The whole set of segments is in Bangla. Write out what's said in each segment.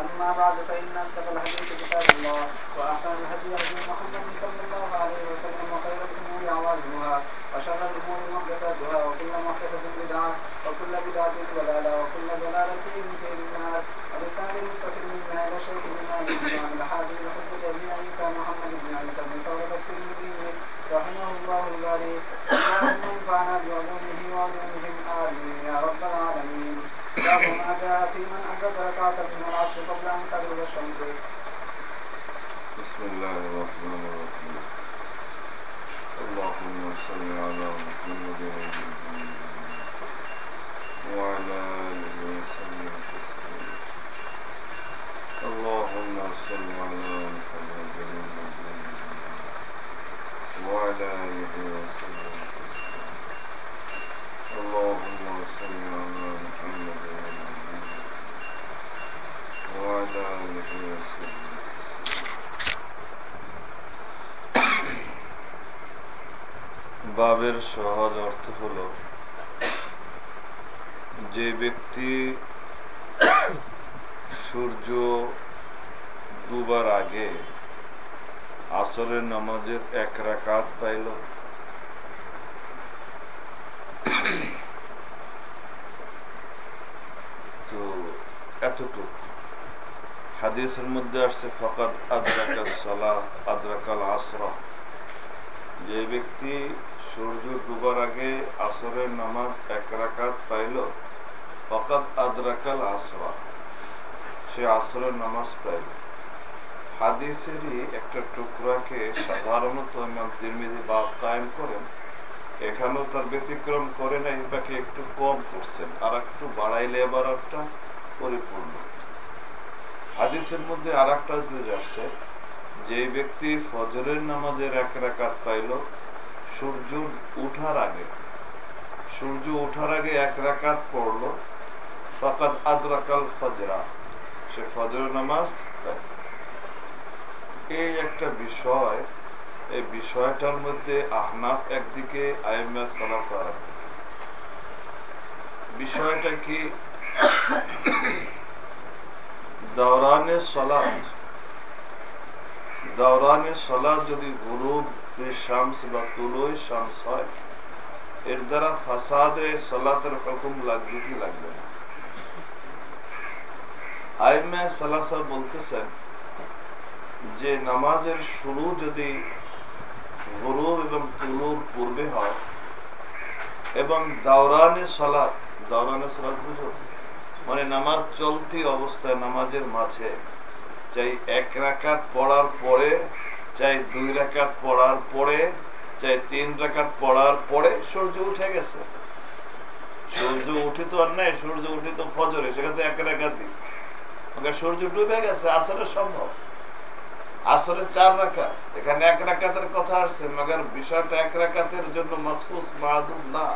أما بعد فإن أصدق الحديث كتاب الله وأحسن الهدي هدي محمد صلى الله عليه وسلم وخير الأمور عوازمها وشر الأمور محدثاتها وكل محدثة بدعة وكل بدعة ضلالة وكل ضلالة في النار. ولسان متصل منا إلى شيخ الامام الإمام الحافظ محمد أبي عيسى محمد بن عيسى بن ثوره الترمذي رحمه الله الباري. اللهم انفعنا بعلومه وعلومهم. آمين. يا رب العالمين. بسم الله الرحمن الرحيم. اللهم صل على محمد وعلى آله وسلم تسليما. اللهم صل على محمد وعلى آله وسلم اللهم صل على محمد وعلى آله وسلم تسليما বাবের সহজ অর্থ হল যে ব্যক্তি সূর্য ডুবার আগে আসরের নামাজের এক রাকাত পাইল তো হাদিসের মধ্যে আসছে ফকাত সালাহ আদরাকাল যে ব্যক্তি সূর্য ডুবার আগে আসরের নামাজ এক রাকাত পাইল ফকাত আদরাকাল আসরা সে আসরের নামাজ পাইল। হাদিসেরই একটা টুকরাকে সাধারণত ইমাম তিরমিজি বাদ কায়েম করেন। এখানেও তার ব্যতিক্রম করে নাই এটাকে একটু কম করছেন। আর একটু বাড়াইলে এবার একটা পরিপূর্ণ। হাদিসের মধ্যে আর একটা জুজ আসছে, যে ব্যক্তি ফজরের নামাজের এক রাকাত পাইল, সূর্য উঠার আগে, সূর্য উঠার আগে এক রাকাত পড়ল ফকাত আদরাকাল ফজরা, সে ফজরের নামাজ এই একটা বিষয় এই বিষয়টার মধ্যে আহনাফ একদিকে বিষয়টা কি? সলাদ সলাদ যদি বা তুলোই শামস হয়, এর দ্বারা ফাসাদে সলাতের হুকুম লাগবে কি লাগবে না? আইমে সালাসা বলতেছেন যে, নামাজের শুরু যদি গরুব এবং তুলুর পূর্বে হয়। এবং দাওরানে সলাদ দাওরানে সলাদ বুঝো? মানে নামাজ চলতি অবস্থায় নামাজের মাঝে, চাই এক রাকাত পড়ার পরে, চাই দুই রাকাত পড়ার পরে, চাই তিন রাকাত পড়ার পরে সূর্য উঠে গেছে। সূর্য উঠে তো আর নাই, সূর্য উঠে তো ফজরে, সেখানে তো এক রাকাতই। সূর্য ডুবে গেছে, আসলে সম্ভব। আসলে চার রাকাত। এখানে এক রাকাতের কথা আসছে, মগর বিষয়টা এক রাকাতের জন্য মখসুস মাহাদুদ না।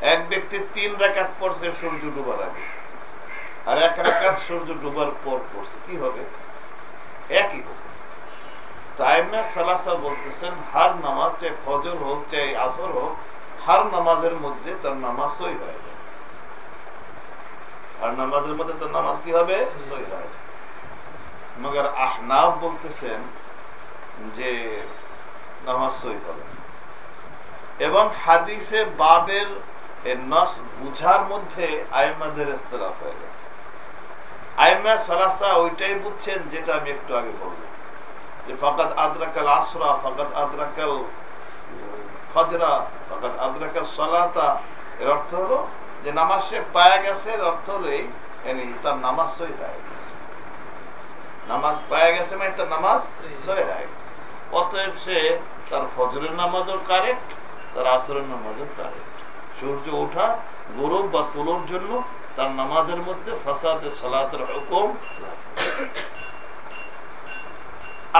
এক ব্যক্তি তিন রাকাত পড়ছে, সূর্য ডুবার আগে। আর এক রাকাত সূর্য ডুবার পর পড়ছে। কি হবে? একই হবে। সালাসা বলতেছেন, হার নামাজ চাই ফজর হোক, চাই আসর হোক, হার নামাজের মধ্যে তার নামাজ সই হয়ে যায়। আর নামাজের মধ্যে তার নামাজ কি হবে? সই হয়ে যায়। মগর আহনাব বলতেছেন যে নামাজ সই হবে। এবং হাদিসে বাবের নস বুঝার মধ্যে আইমাদের ইখতলাফ হয়ে গেছে। আইমা সালাসা ওইটাই বুঝছেন যেটা আমি একটু আগে বললাম। যে ফকাত আদরাকাল আসরা ফকাত আদরাকাল ফজরা ফকাত আদরাকাল সলাতা। এর অর্থ হলো যে নামাজ সে পায়া গেছে, এর অর্থ হলো তার নামাজ সই হয়ে গেছে। নামাজ পায়া গেছে মানে তার নামাজ সই হয়ে গেছে। অতএব সে তার ফজরের নামাজও কারেক্ট তার আসরের নামাজও কারেক্ট সূর্য ওঠা গরব বা তুলোর জন্য তার নামাজের মধ্যে ফাসাদে সালাতের হুকুম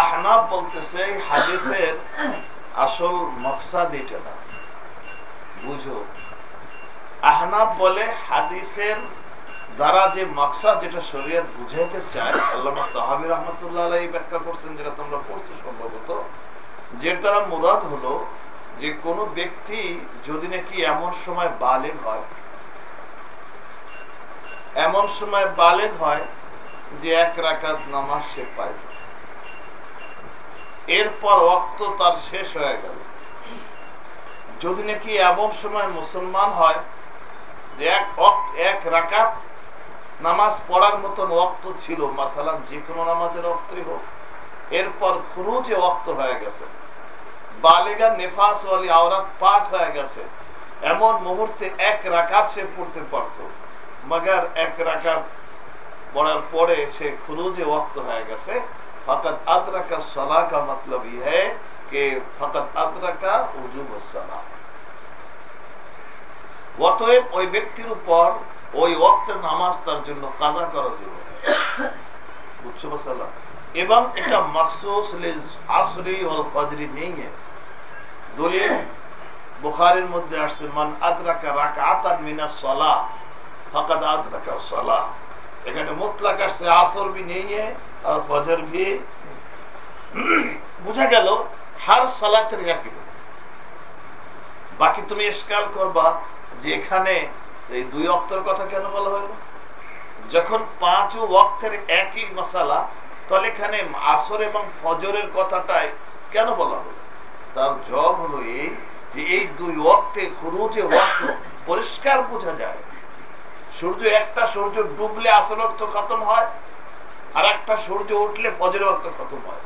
আহনাব বলতেছে হাদিসের আসল মকসাদ এটা না। বুঝো। আহনাব বলে হাদিসের দ্বারা যে মকসাদ যেটা শরীয়ত বুঝাইতে চায়, আল্লামা তাহাবির রহমতুল্লাহ আলাই ব্যাখ্যা করছেন, যেটা তোমরা পড়ছো সম্ভবত যে দ্বারা মুরাদ হলো যে কোনো ব্যক্তি যদি নাকি এমন সময় বালেগ হয়, এমন সময় বালেগ হয় যে এক রাকাত নামাজ সে পায়। এরপর অক্ত তার শেষ হয়ে গেল। যদি নাকি এমন সময় মুসলমান হয় যে এক এক রাকাত নামাজ পড়ার মতন অক্ত ছিল মাসালাম যে কোনো নামাজের অক্তই হোক। এরপর খুরুজে অক্ত হয়ে গেছে। বালেগা নেফাস ওয়ালি আওরাত পাক হয়ে গেছে। এমন মুহূর্তে এক রাকাত সে পড়তে পারত। মগার এক রাকাত পড়ার পরে সে খুরুজে ওক্ত হয়ে গেছে। ফকত আদরাকা সলা কা মতলব ই হ্যাঁ কে ফকত আদরাকা উজুব সলা অতএব ওই ব্যক্তির উপর ওই ওক্তের নামাজ তার জন্য কাজা করা যাবে এবং এটা ও ফজরি নেই দলিল বুখারের মধ্যে আসছে, মান আদরাকা আদরাকা এখানে আসছে, আসর নেই আর ফজর বুঝা গেল, হার সালাতের একই বাকি তুমি ইস্কাল করবা যে এখানে এই দুই অক্তের কথা কেন বলা হলো? যখন পাঁচ ওয়াক্তের একই মশালা তাহলে এখানে আসর এবং ফজরের কথাটাই কেন বলা হলো? তার জব হলো এই যে এই দুই ওয়াক্তে খুরুজে ওয়াক্ত পরিষ্কার বোঝা যায়। সূর্য একটা সূর্য ডুবলে আসর অক্ত খতম হয়, আর একটা সূর্য উঠলে ফজর অর্থ খতম হয়।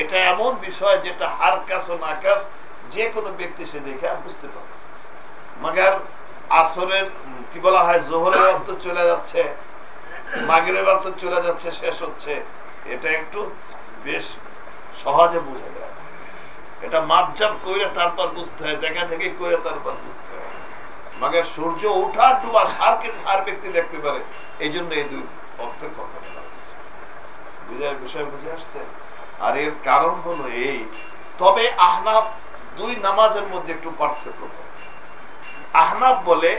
এটা এমন বিষয় যেটা হার কাছ নাকাশ যে কোনো ব্যক্তি সে দেখে বুঝতে পারে মাগার আসরের কি বলা হয়, জোহরের অক্ত চলে যাচ্ছে মাগের অক্ত চলে যাচ্ছে, শেষ হচ্ছে। এটা একটু বেশ সহজে বোঝা যায়। এটা মাপজাপ করে তারপর বুঝতে হয়, দেখা দেখে করে তারপর বুঝতে হয়। মাগের সূর্য ওঠা ডুবা হার কিছু হার ব্যক্তি দেখতে পারে। এই জন্য এই দুই অর্থের কথা বলা হয়েছে। বুঝার বিষয় বুঝে আসছে? আর এর কারণ হলো এই। তবে আহনাফ দুই নামাজের মধ্যে একটু পার্থক্য আহনাফ বলে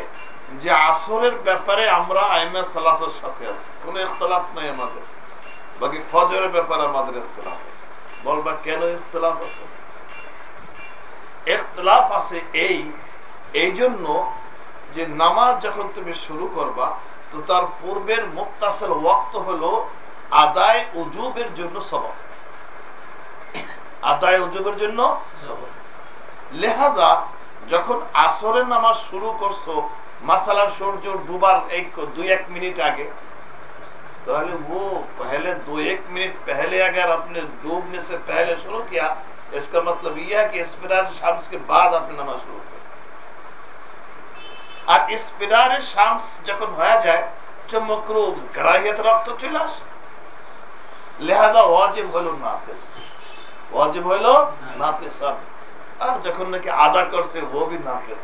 যে আসরের ব্যাপারে আমরা আইমা সালাসের সাথে আছি। কোনো ইখতলাফ নাই আমাদের। বাকি ফজরের ব্যাপারে আমাদের ইখতলাফ আছে। বলবা কেন ইখতলাফ আছে? ইখতলাফ আছে এই এই জন্য যে নামাজ যখন তুমি শুরু করবা, তো তার পূর্বের মুক্তাসের ওয়াক্ত হলো আদায় উজুবের জন্য সবক আদায় উজুবের জন্য সবক লেহাজা যখন আসরের নামাজ শুরু করছো মাসালার সূর্য ডুবার এক দুই এক মিনিট আগে তাহলে वो पहले दो एक मिनट पहले अगर आपने डूबने से पहले शुरू किया इसका मतलब यह है कि इस्पिरार शाम्स के बाद आपने नमाज शुरू किया আর ইসপিরারের শামস যখন হয়ে যায় তো মকরুম করাহিয়ত রক্ত চলে আসে লেহাজা ওয়াজিব হলো নাফিস ওয়াজিব হলো নাফিস আর যখন নাকি আদা করছে वो भी नाफिस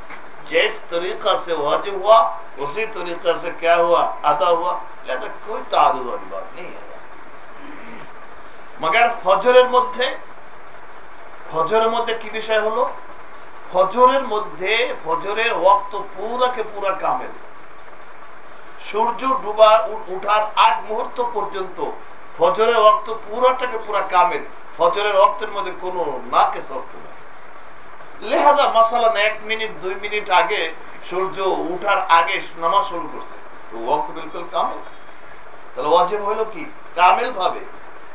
जिस तरीका से वाजिब हुआ उसी तरीका से क्या हुआ अदा हुआ लिहाजा कोई तारुद वाली बात नहीं है मगर ফজরের মধ্যে ফজরের মধ্যে কি বিষয় হলো ফজরের মধ্যে ফজরের ওয়াক্ত পুরাকে পুরা কামেল সূর্য ডুবা উঠার আগ মুহূর্ত পর্যন্ত ফজরের ওয়াক্ত পুরাটাকে পুরা কামেল ফজরের ওয়াক্তের মধ্যে কোনো নাকে সত্য নেই লেহাদা মাসালান এক মিনিট দুই মিনিট আগে সূর্য উঠার আগে নামাজ শুরু করছে তো ওয়াক্ত বিলকুল কামেল তাহলে ওয়াজিব হলো কি কামেল ভাবে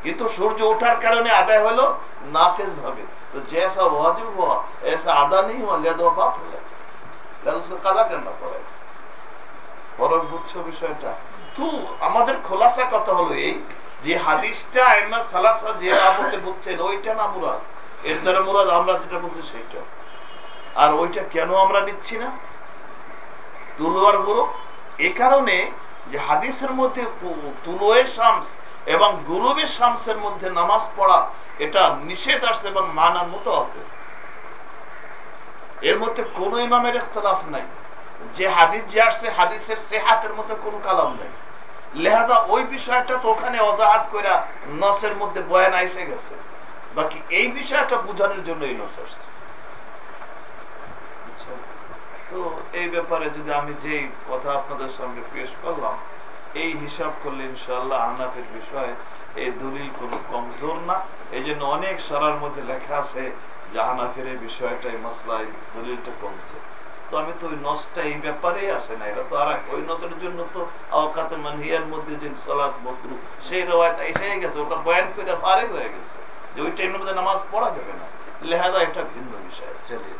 কিন্তু সূর্য ওঠার কারণে আদায় হলো নাকেজ ভাবে तो जैसा वाजिब हुआ ऐसा आदा नहीं हुआ लिया तो बात हो लिया उसको काला करना पड़ेगा ফরক বুঝছো বিষয়টা তো আমাদের খোলাসা কথা হলো এই যে হাদিসটা আইমা সালাসা যে বাবতে বুঝছেন ওইটা না মুরাদ এর দ্বারা মুরাদ আমরা যেটা বলছি সেইটা আর ওইটা কেন আমরা নিচ্ছি না? তুলোয়ার গুরু এ কারণে যে হাদিসের মধ্যে তুলোয়ের শামস এবং গুরুবের শামসের মধ্যে নামাজ পড়া এটা নিষেধ আসছে এবং মানার মতো হতে এর মধ্যে কোন ইমামের ইখতলাফ নাই। যে হাদিস যে আসছে, হাদিসের সেহাতের মধ্যে কোন কালাম নাই। লেহাদা ওই বিষয়টা তো ওখানে অজাহাত করে নসের মধ্যে বয়ান আইসে গেছে। বাকি এই বিষয়টা বুঝানোর জন্য এই নস আসছে। তো এই ব্যাপারে যদি আমি যেই কথা আপনাদের সামনে পেশ করলাম, এই হিসাব করলে ইনশাল্লাহ আহনাফের বিষয়ে এই দলিল কোনো কমজোর না। এই জন্য অনেক সারার মধ্যে লেখা আছে যে আহনাফের এই এই মশলায় দলিলটা কমজোর। তো আমি তো ওই নসটা এই ব্যাপারে আসে না, এটা তো আর ওই জন্য তো আওকাতে মানহিয়ার মধ্যে যে বকরু সেই গেছে, ওটা বয়ান করে হয়ে গেছে। যে ওই টাইমের মধ্যে নামাজ পড়া যাবে না। এটা ভিন্ন বিষয়, চলিয়ে।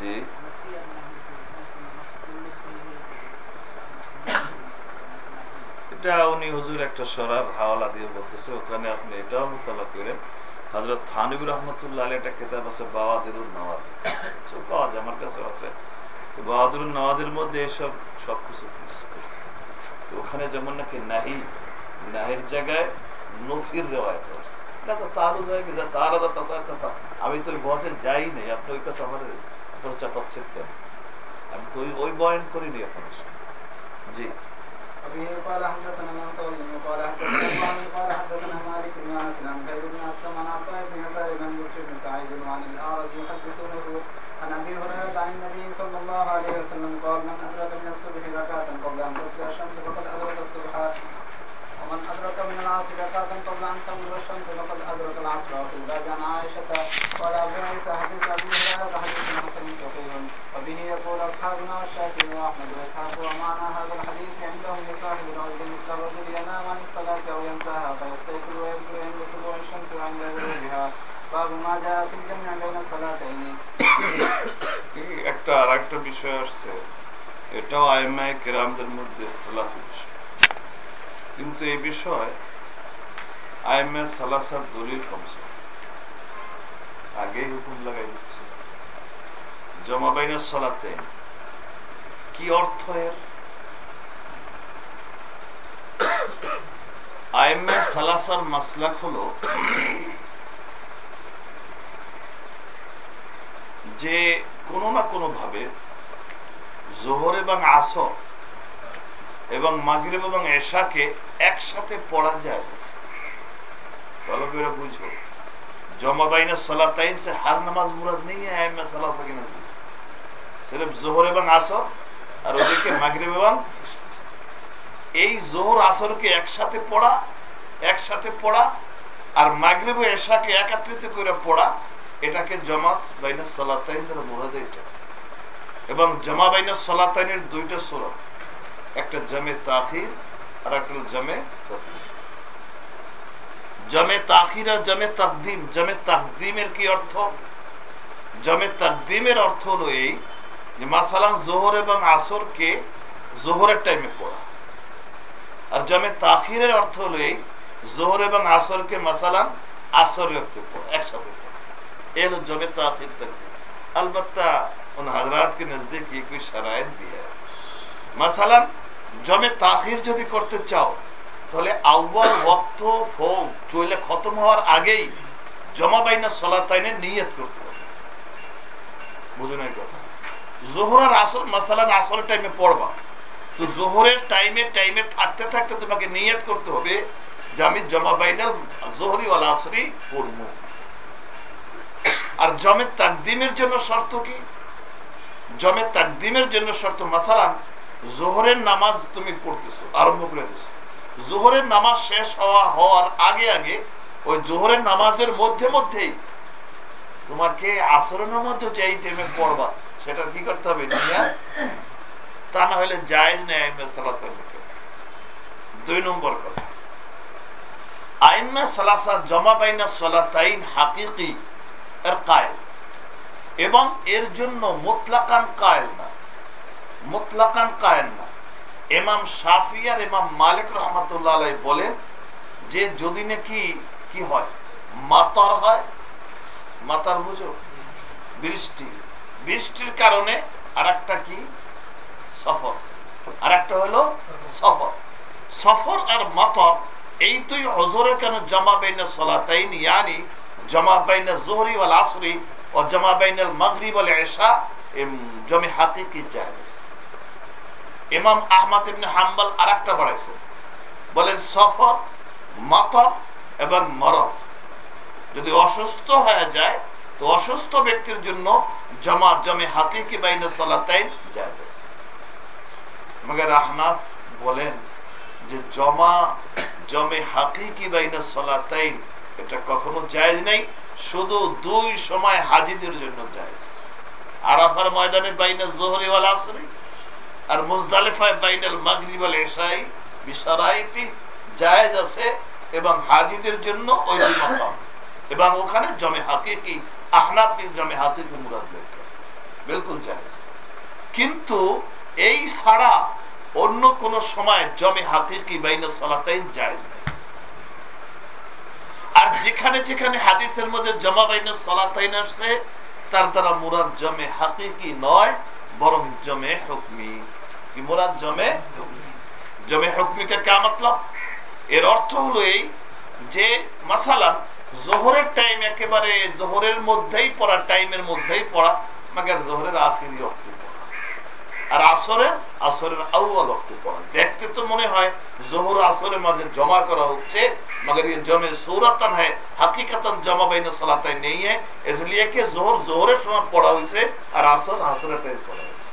জি এটা উনি হুজুর একটা সরার হাওয়ালা দিয়ে বলতেছে ওখানে আপনি এটাও মোতালা করেন। হজরত থানবির রহমতুল্লাহ আলী একটা কেতাব আছে পাওয়া যায় আমার কাছে আছে। তো বাহাদুরুল নওয়াদের মধ্যে এসব সব কিছু করছে। তো ওখানে যেমন নাকি নাহি নাহির জায়গায় নফির রেওয়ায়ত আছে এটা তো তারও জায়গা যা তার আদা তাছাড়া আমি তো ওই বসে যাই নাই আপনি ওই কথা আমার খরচা পাচ্ছেন কেন আমি তো ওই ওই বয়ান করিনি এখন জি وبه قال حدثنا منصور قال حدثنا معاذ قال حدثنا مالك بن انس عن زيد بن اسلم عن عطاء بن يسار بن بشر بن سعيد وعن الاعرج يحدثونه عن ابي هريره عن النبي صلى الله عليه وسلم قال من ادرك من الصبح ركعه قبل ان تطلع الشمس فقد ادرك الصبح ومن أدرك من العصر ركعة قبل أن تغرب الشمس فقد أدرك العصر وفي الباب عن عائشة قال أبو عيسى حديث أبي هريرة حديث حسن صحيح وبه يقول أصحابنا والشافعي وأحمد وإسحاق ومعنى هذا الحديث عندهم لصاحب العذر مثل الرجل ينام عن الصلاة أو ينساها فيستيقظ ويذكر عند طلوع الشمس وعند غروبها باب ما جاء في الجمع بين الصلاتين একটা আর একটা বিষয় আসছে এটাও আইমায় কেরামদের মধ্যে ইখতলাফি বিষয় কিন্তু এই বিষয় আইমে সালাসার দলিল কমছে। আগেই হুকুম লাগাই দিচ্ছে। জমাবাইনের সলাতে কি অর্থ এর? আইমে সালাসার মাসলাক হলো যে কোনো না কোনো ভাবে জোহর এবং আসর এবং মাগরিব এবং এশাকে একসাথে পড়া যায়। বলো করে বুঝো। জমাবাইনা হার নামাজ মুরাদ নেই জোহর এবং আসর, আর এবং এই জোহর আসরকে একসাথে পড়া একসাথে পড়া, আর মাগরিব ও এশাকে একাত্রিত করে পড়া, এটাকে জমাত বাইনা সালাত এটা এবং জমা বাইনা সালাতাইনের দুইটা সুরভ একটা জমে তাখির আর একটা জমে জমে তাখির আর জমে তাকদিম জমে তাকদিমের কি অর্থ জমে তাকদিমের অর্থ হলো এই যে মাসালান জোহর এবং আসরকে জোহরের টাইমে পড়া আর জমে তাখিরের অর্থ হলো এই জোহর এবং আসরকে মাসালান আসরের পড়া একসাথে পড়া এ হলো জমে তাখির তাকদিম अलबत्ता उन हजरात के नजदीक ये कोई शरायत भी है মাসালান জমে তাখির যদি করতে চাও, তাহলে আউ্বাল ওক্ত ফোক চলে খতম হওয়ার আগেই জমা বাইনা সলাতাইনে নিয়ত করতে হবে। বুঝুন এই কথা? জোহরার আসর মাসালান আসরের টাইমে পড়বা। তো জোহরের টাইমে টাইমে থাকতে থাকতে তোমাকে নিয়ত করতে হবে যে আমি জমা বাইনাল জোহরি ওয়াল আসরি পড়ব। আর জমে তাকদিমের জন্য শর্ত কি? জমে তাকদিমের জন্য শর্ত মাসালান জোহরের নামাজ তুমি পড়তেছো, আরম্ভ করে দিছো। জোহরের নামাজ শেষ হওয়া হওয়ার আগে আগে ওই জোহরের নামাজের মধ্যে মধ্যেই তোমাকে আসরের মধ্যে যে এই টাইমে পড়বা, সেটা কি করতে হবে তা না হলে জায়েজ নেই দুই নম্বর কথা। আইমা সালাসা জমা বাইনা সলাতাইন হাকিকি এর কায়েল। এবং এর জন্য মোতলাকান কায়েল না। মোতলাকান কায়েল না। এমাম শাফি আর এমাম মালিক রহমতুল্লাহ আলাই বলেন যে যদি নাকি কি হয়? মাতার হয়? মাতার বুঝো? বৃষ্টি। বৃষ্টির কারণে আর কি? সফর। আর একটা হলো সফর। সফর আর মাতর, এই দুই হজরের কেন জমা বেইনা সলাতাইন? ইয়ানি জমা বাইনা জোহরি ওয়াল আসরি ও জমা বাইনাল মাগরিব ওয়াল ইশা জমি হাকিকি জায়েজ? ইমাম আহমদ ইবনে হাম্বল আরেকটা বাড়াইছেন বলেন সফর মাতর এবং মরদ। যদি অসুস্থ হয়ে যায়, তো অসুস্থ ব্যক্তির জন্য জমা জমে হাকিকি বাইনা সলাতাইন জায়েজ মগর আহনাফ বলেন যে জমা জমে হাকিকি বাইনা সলাতাইন, এটা কখনো জায়েজ নেই, শুধু দুই সময় হাজিদের জন্য জায়েজ। আরাফার ময়দানে বাইনা জোহরি ওয়াল আর মুজদালিফায় বাইনাল মাগরিব ওয়াল ইশাই বিশরাইতি জায়েজ আছে এবং হাজিদের জন্য ওই মাকাম। এবং ওখানে জমে হাকিকি আহনাফ জমে হাকিকি মুরাদ বিলকুল জায়েজ। কিন্তু এই ছাড়া অন্য কোন সময় জমে হাকিকি বাইনা সালাতাইন জায়েজ নেই। আর যেখানে যেখানে হাদিসের মধ্যে জমা বাইনা সালাতাইন আসছে তার দ্বারা মুরাদ জমে হাকিকি নয় বরং জমে হুকমি। কি মোরাদ জমে জমে হুকমিকে কা মতলব? এর অর্থ হলো এই যে, মাসালান, জোহরের টাইম একেবারে জোহরের মধ্যেই পড়া টাইমের মধ্যেই পড়া, মাগার জোহরের আখিরি পড়া আর আসরে, আসরের আউ্বাল অর্থ পড়া দেখতে তো মনে হয় জোহর আসরের মাঝে জমা করা হচ্ছে মগর ये जमे सूरतन है हकीकतन जमा बैन सलातें नहीं है इसलिए कि সময় পড়া হয়েছে আর আসর আসরে পরে পড়া হইছে।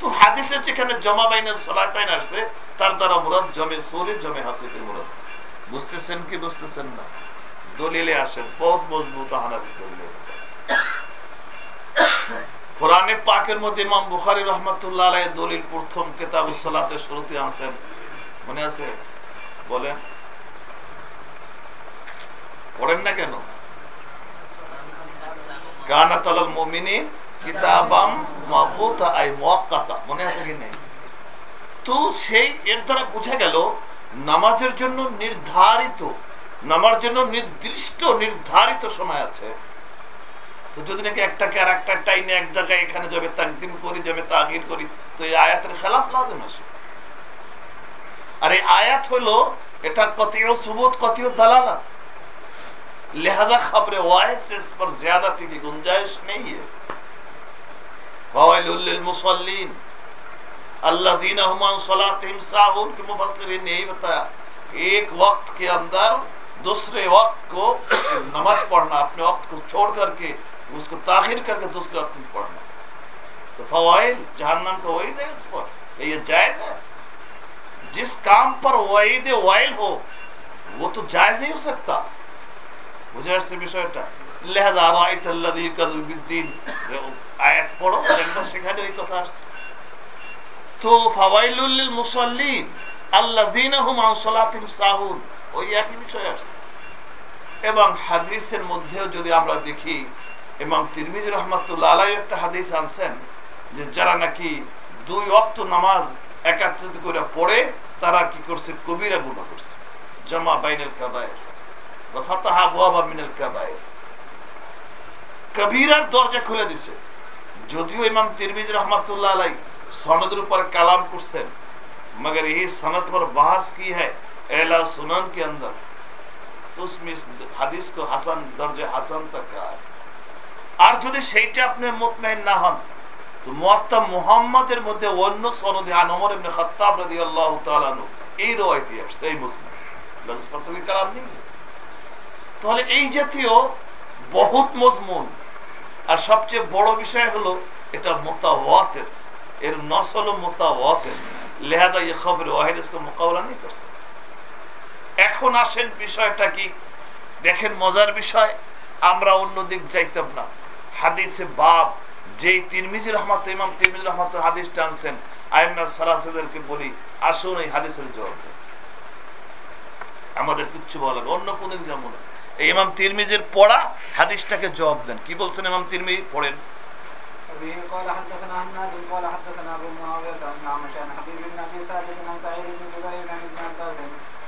তো হাদিসে যেখানে জমা বাইন সলাতেন আসছে, তার দ্বারা মুরাদ জমে সুরে, জমে হাকিকে মুরাদ। বুঝতেছেন কি বুঝতেছেন না? দলিলে আসেন, বহুত মজবুত দলিলে। কোরআনে পাকের মধ্যে ইমাম বুখারী রহমাতুল্লাহ দলিল প্রথম কিতাবুস সালাতে শুরুতে আনছেন। মনে আছে? বলেন। পড়েন না কেন? তো সেই এর দ্বারা বোঝা গেল, নামাজের জন্য নির্ধারিত, নামার জন্য নির্দিষ্ট, নির্ধারিত সময় আছে। তো যদি নাকি একটাকে আর একটা টাইমে এক জায়গায় এখানে যাবে তাকদিম করি যাবে তাগির করি তো এই আয়াতের খেলাফ লাজম আসে আর এই আয়াত হলো এটা কতিও সুবুত কতিও দালালা लिहाजा खबर वाहिद से इस पर ज्यादती की गुंजाइश नहीं है मुसलिन अल्लादीन सलातिम साहून के मुफसरिन ने यही बताया एक वक्त के अंदर दूसरे वक्त को नमाज पढ़ना अपने वक्त को छोड़ करके उसको ताखिर करके दूसरे वक्त में पढ़ना तो फवाइल जहन्नम का वही है इस पर ये जायज है जिस काम पर वहीद वाइल हो वो तो जायज नहीं हो सकता বুঝে আসছে বিষয়টা লেহাদা রাইত আল্লাযী কাযুবিদ্দিন আয়াত পড়ো দেখবা সেখানে ওই কথা আসছে তো ফাওয়াইলুল লিল মুসাল্লিন আল্লাযীনা হুম আন সালাতিহিম সাহুন ওই একই বিষয় আসছে এবং হাদিসের মধ্যেও যদি আমরা দেখি ইমাম তিরমিজি রহমাতুল্লাহ আলাইহি একটা হাদিস আনছেন যে যারা নাকি দুই ওয়াক্ত নামাজ একাত্রিত করে পড়ে তারা কি করছে কবিরা গুনাহ করছে জামা বাইনাল কাবায়ের কবিরার দরজা খুলে দিছে যদিও ইমাম তিরমিজ রহমতুল্লাহ আলাই সনদের উপর কালাম করছেন मगर यही सनत पर बहस की है एला सुनन के अंदर तो उसमें हदीस को हसन दर्जे हसन तक कहा है আর যদি সেইটা আপনি মোতমাইন না হন, তো মোয়াত্তা মুহাম্মদের মধ্যে অন্য সনদে আনমর এমনি খত্তাব রাজি আল্লাহ তালানু এই রয়েতি আসছে, এই মুসলিম। কালাম নেই। তাহলে এই জাতীয় বহুত মজমুন, আর সবচেয়ে বড় বিষয় হলো এটা মোতাওয়াতের, এর নসল হলো মোতাওয়াতের। লেহাদা ইয়ে খবর ওয়াহিদ ইসলাম মোকাবলা নেই করছে। এখন আসেন বিষয়টা কি? দেখেন মজার বিষয়, আমরা অন্য দিক যাইতাম না। হাদিসে বাব যেই তিরমিজি রহমত ইমাম তিরমিজি রহমত হাদিস টানছেন আইমা সালাসেদেরকে বলি আসুন এই হাদিসের জবাব দেন আমাদের কিচ্ছু বলা অন্য কোন যেমন না এই ইমাম তিরমিজের পড়া হাদিসটাকে জবাব দেন কি বলছেন ইমাম তিরমিজি পড়েন وبه قال حدثنا هناد قال حدثنا ابو معاويه عن عمش عن حبيب بن ابي ثابت عن سعيد بن جبير عن ابن عباس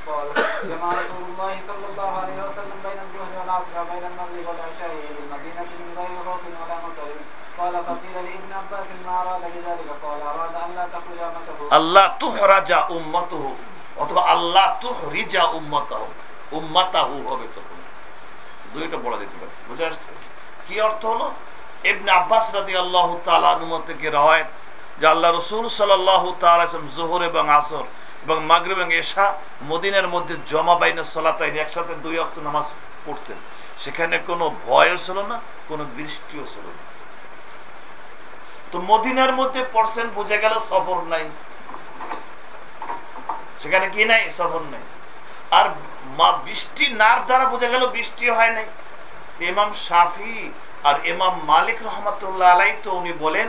قال جمع رسول الله صلى الله عليه وسلم بين الظهر والعصر وبين المغرب والعشاء بالمدينه من غير خوف ولا مطر قال فقيل لابن عباس ما اراد بذلك قال اراد ان لا تخرج امته আল্লাহ তুহরাজা উম্মতহু অথবা আল্লাহ তুহরিজা উম্মতাহু উম্মাতাহু হবে তখন দুইটা বলা যেতে পারে বুঝে আসছে কি অর্থ হলো ইবনে আব্বাস রাদি আল্লাহ তালুম থেকে রওয়ায়ত যে আল্লাহ রসুল সাল্লাহ জোহর এবং আসর এবং মাগর এবং এশা মদিনের মধ্যে জমা বাইনে সলাতাইন একসাথে দুই অক্ত নামাজ পড়তেন। সেখানে কোনো ভয়ও ছিল না, কোনো বৃষ্টিও ছিল না। তো মদিনার মধ্যে পড়ছেন, বুঝে গেল সফর নাই। সেখানে কি নাই? সফর নাই। আর মা বৃষ্টি নার দ্বারা বোঝা গেল বৃষ্টি হয় নাই। ইমাম শাফি আর ইমাম মালিক রহমতুল্লাহ আলাই তো উনি বলেন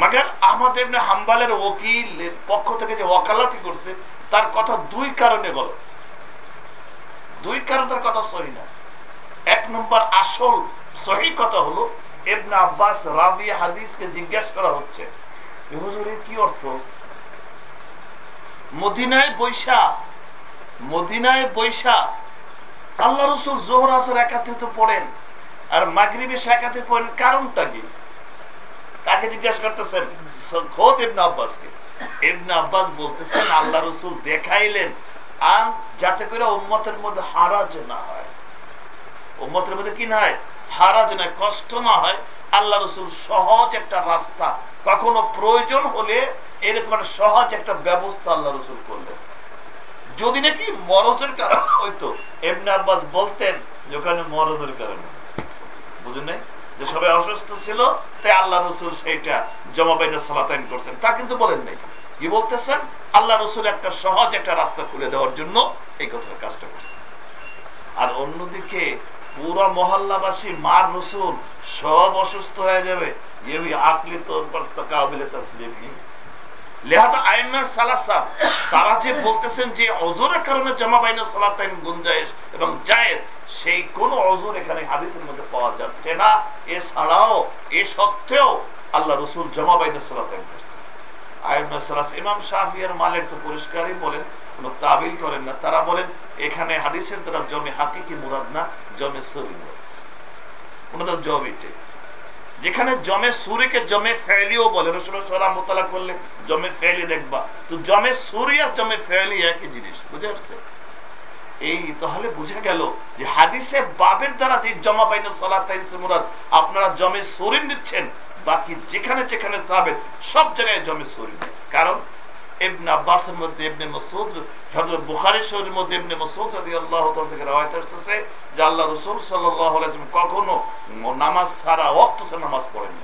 মাগার ইবনে হাম্বালের ওকিল পক্ষ থেকে যে ওকালাতি করছে, তার কথা দুই কারণে গলত দুই কারণ তার কথা সহি না। এক নম্বর আসল সহি কথা হলো এবনে আব্বাস রাবি হাদিসকে জিজ্ঞাসা করা হচ্ছে। কি অর্থ? মদিনায় বৈশা মদিনায় বৈশা, আল্লাহ রসুল জোহর আসর একাত্রিত পড়েন, আর মাগরিবে একাত্রিত পড়েন, কারণটা কি? কাকে জিজ্ঞাসা করতেছেন? খোদ ইবনা আব্বাসকে। ইবনা আব্বাস বলতেছেন, আল্লাহ রসুল দেখাইলেন, আন যাতে করে উম্মতের মধ্যে হারাজ না হয়। উম্মতের মধ্যে কি না হয়? হারাজ কষ্ট না হয়। আল্লাহ রসুল সহজ একটা রাস্তা। কখনো প্রয়োজন হলে এরকম একটা সহজ একটা ব্যবস্থা আল্লাহ রসুল করলেন। যদি নাকি মরজের কারণ হইতো এমনি আব্বাস বলতেন যে ওখানে মরজের কারণে। বুঝুন নাই? যে সবাই অসুস্থ ছিল, তাই আল্লাহ রসুল সেইটা জমা বাইনে সালাতাইন করছেন। তা কিন্তু বলেন নাই। কি বলতেছেন? আল্লাহ রসুল একটা সহজ একটা রাস্তা খুলে দেওয়ার জন্য এই কথার কাজটা করছেন। আর অন্যদিকে পুরো মহল্লাবাসী, মার রসুল, সব অসুস্থ হয়ে যাবে। আকলি তোর তারা যে বলতেছেন যে অজরের কারণে জামা বাইনা সালাতাইন গুঞ্জায়েশ এবং জায়েজ সেই কোন অজর এখানে হাদিসের মধ্যে পাওয়া যাচ্ছে না। এছাড়াও, এ সত্ত্বেও আল্লাহ রসুল জামা জমে যেখানে জমে সুরিকে জমে ফেলিও বলে করলে জমে ফেলি দেখবা। তো জমে সুরি আর জমে ফেলি একই জিনিস, বুঝে আসছে? এই তাহলে বুঝা গেল যে হাদিসে বাবের দ্বারা যে জমা বাইন মুরাদ, আপনারা জমে সুরি নিচ্ছেন বাকি যেখানে যেখানে যাবেন সব জায়গায় জমে সুরি কারণ ইবনে আব্বাসের মধ্যে, ইবনে মাসউদ, হযরত বুখারী মধ্যে ইবনে মাসউদ রাদিয়াল্লাহু তাআলা থেকে আসছে যে আল্লাহ রাসূল সাল্লাল্লাহু আলাইহি ওয়াসাল্লাম কখনো নামাজ ছাড়া ছাড়া নামাজ পড়েন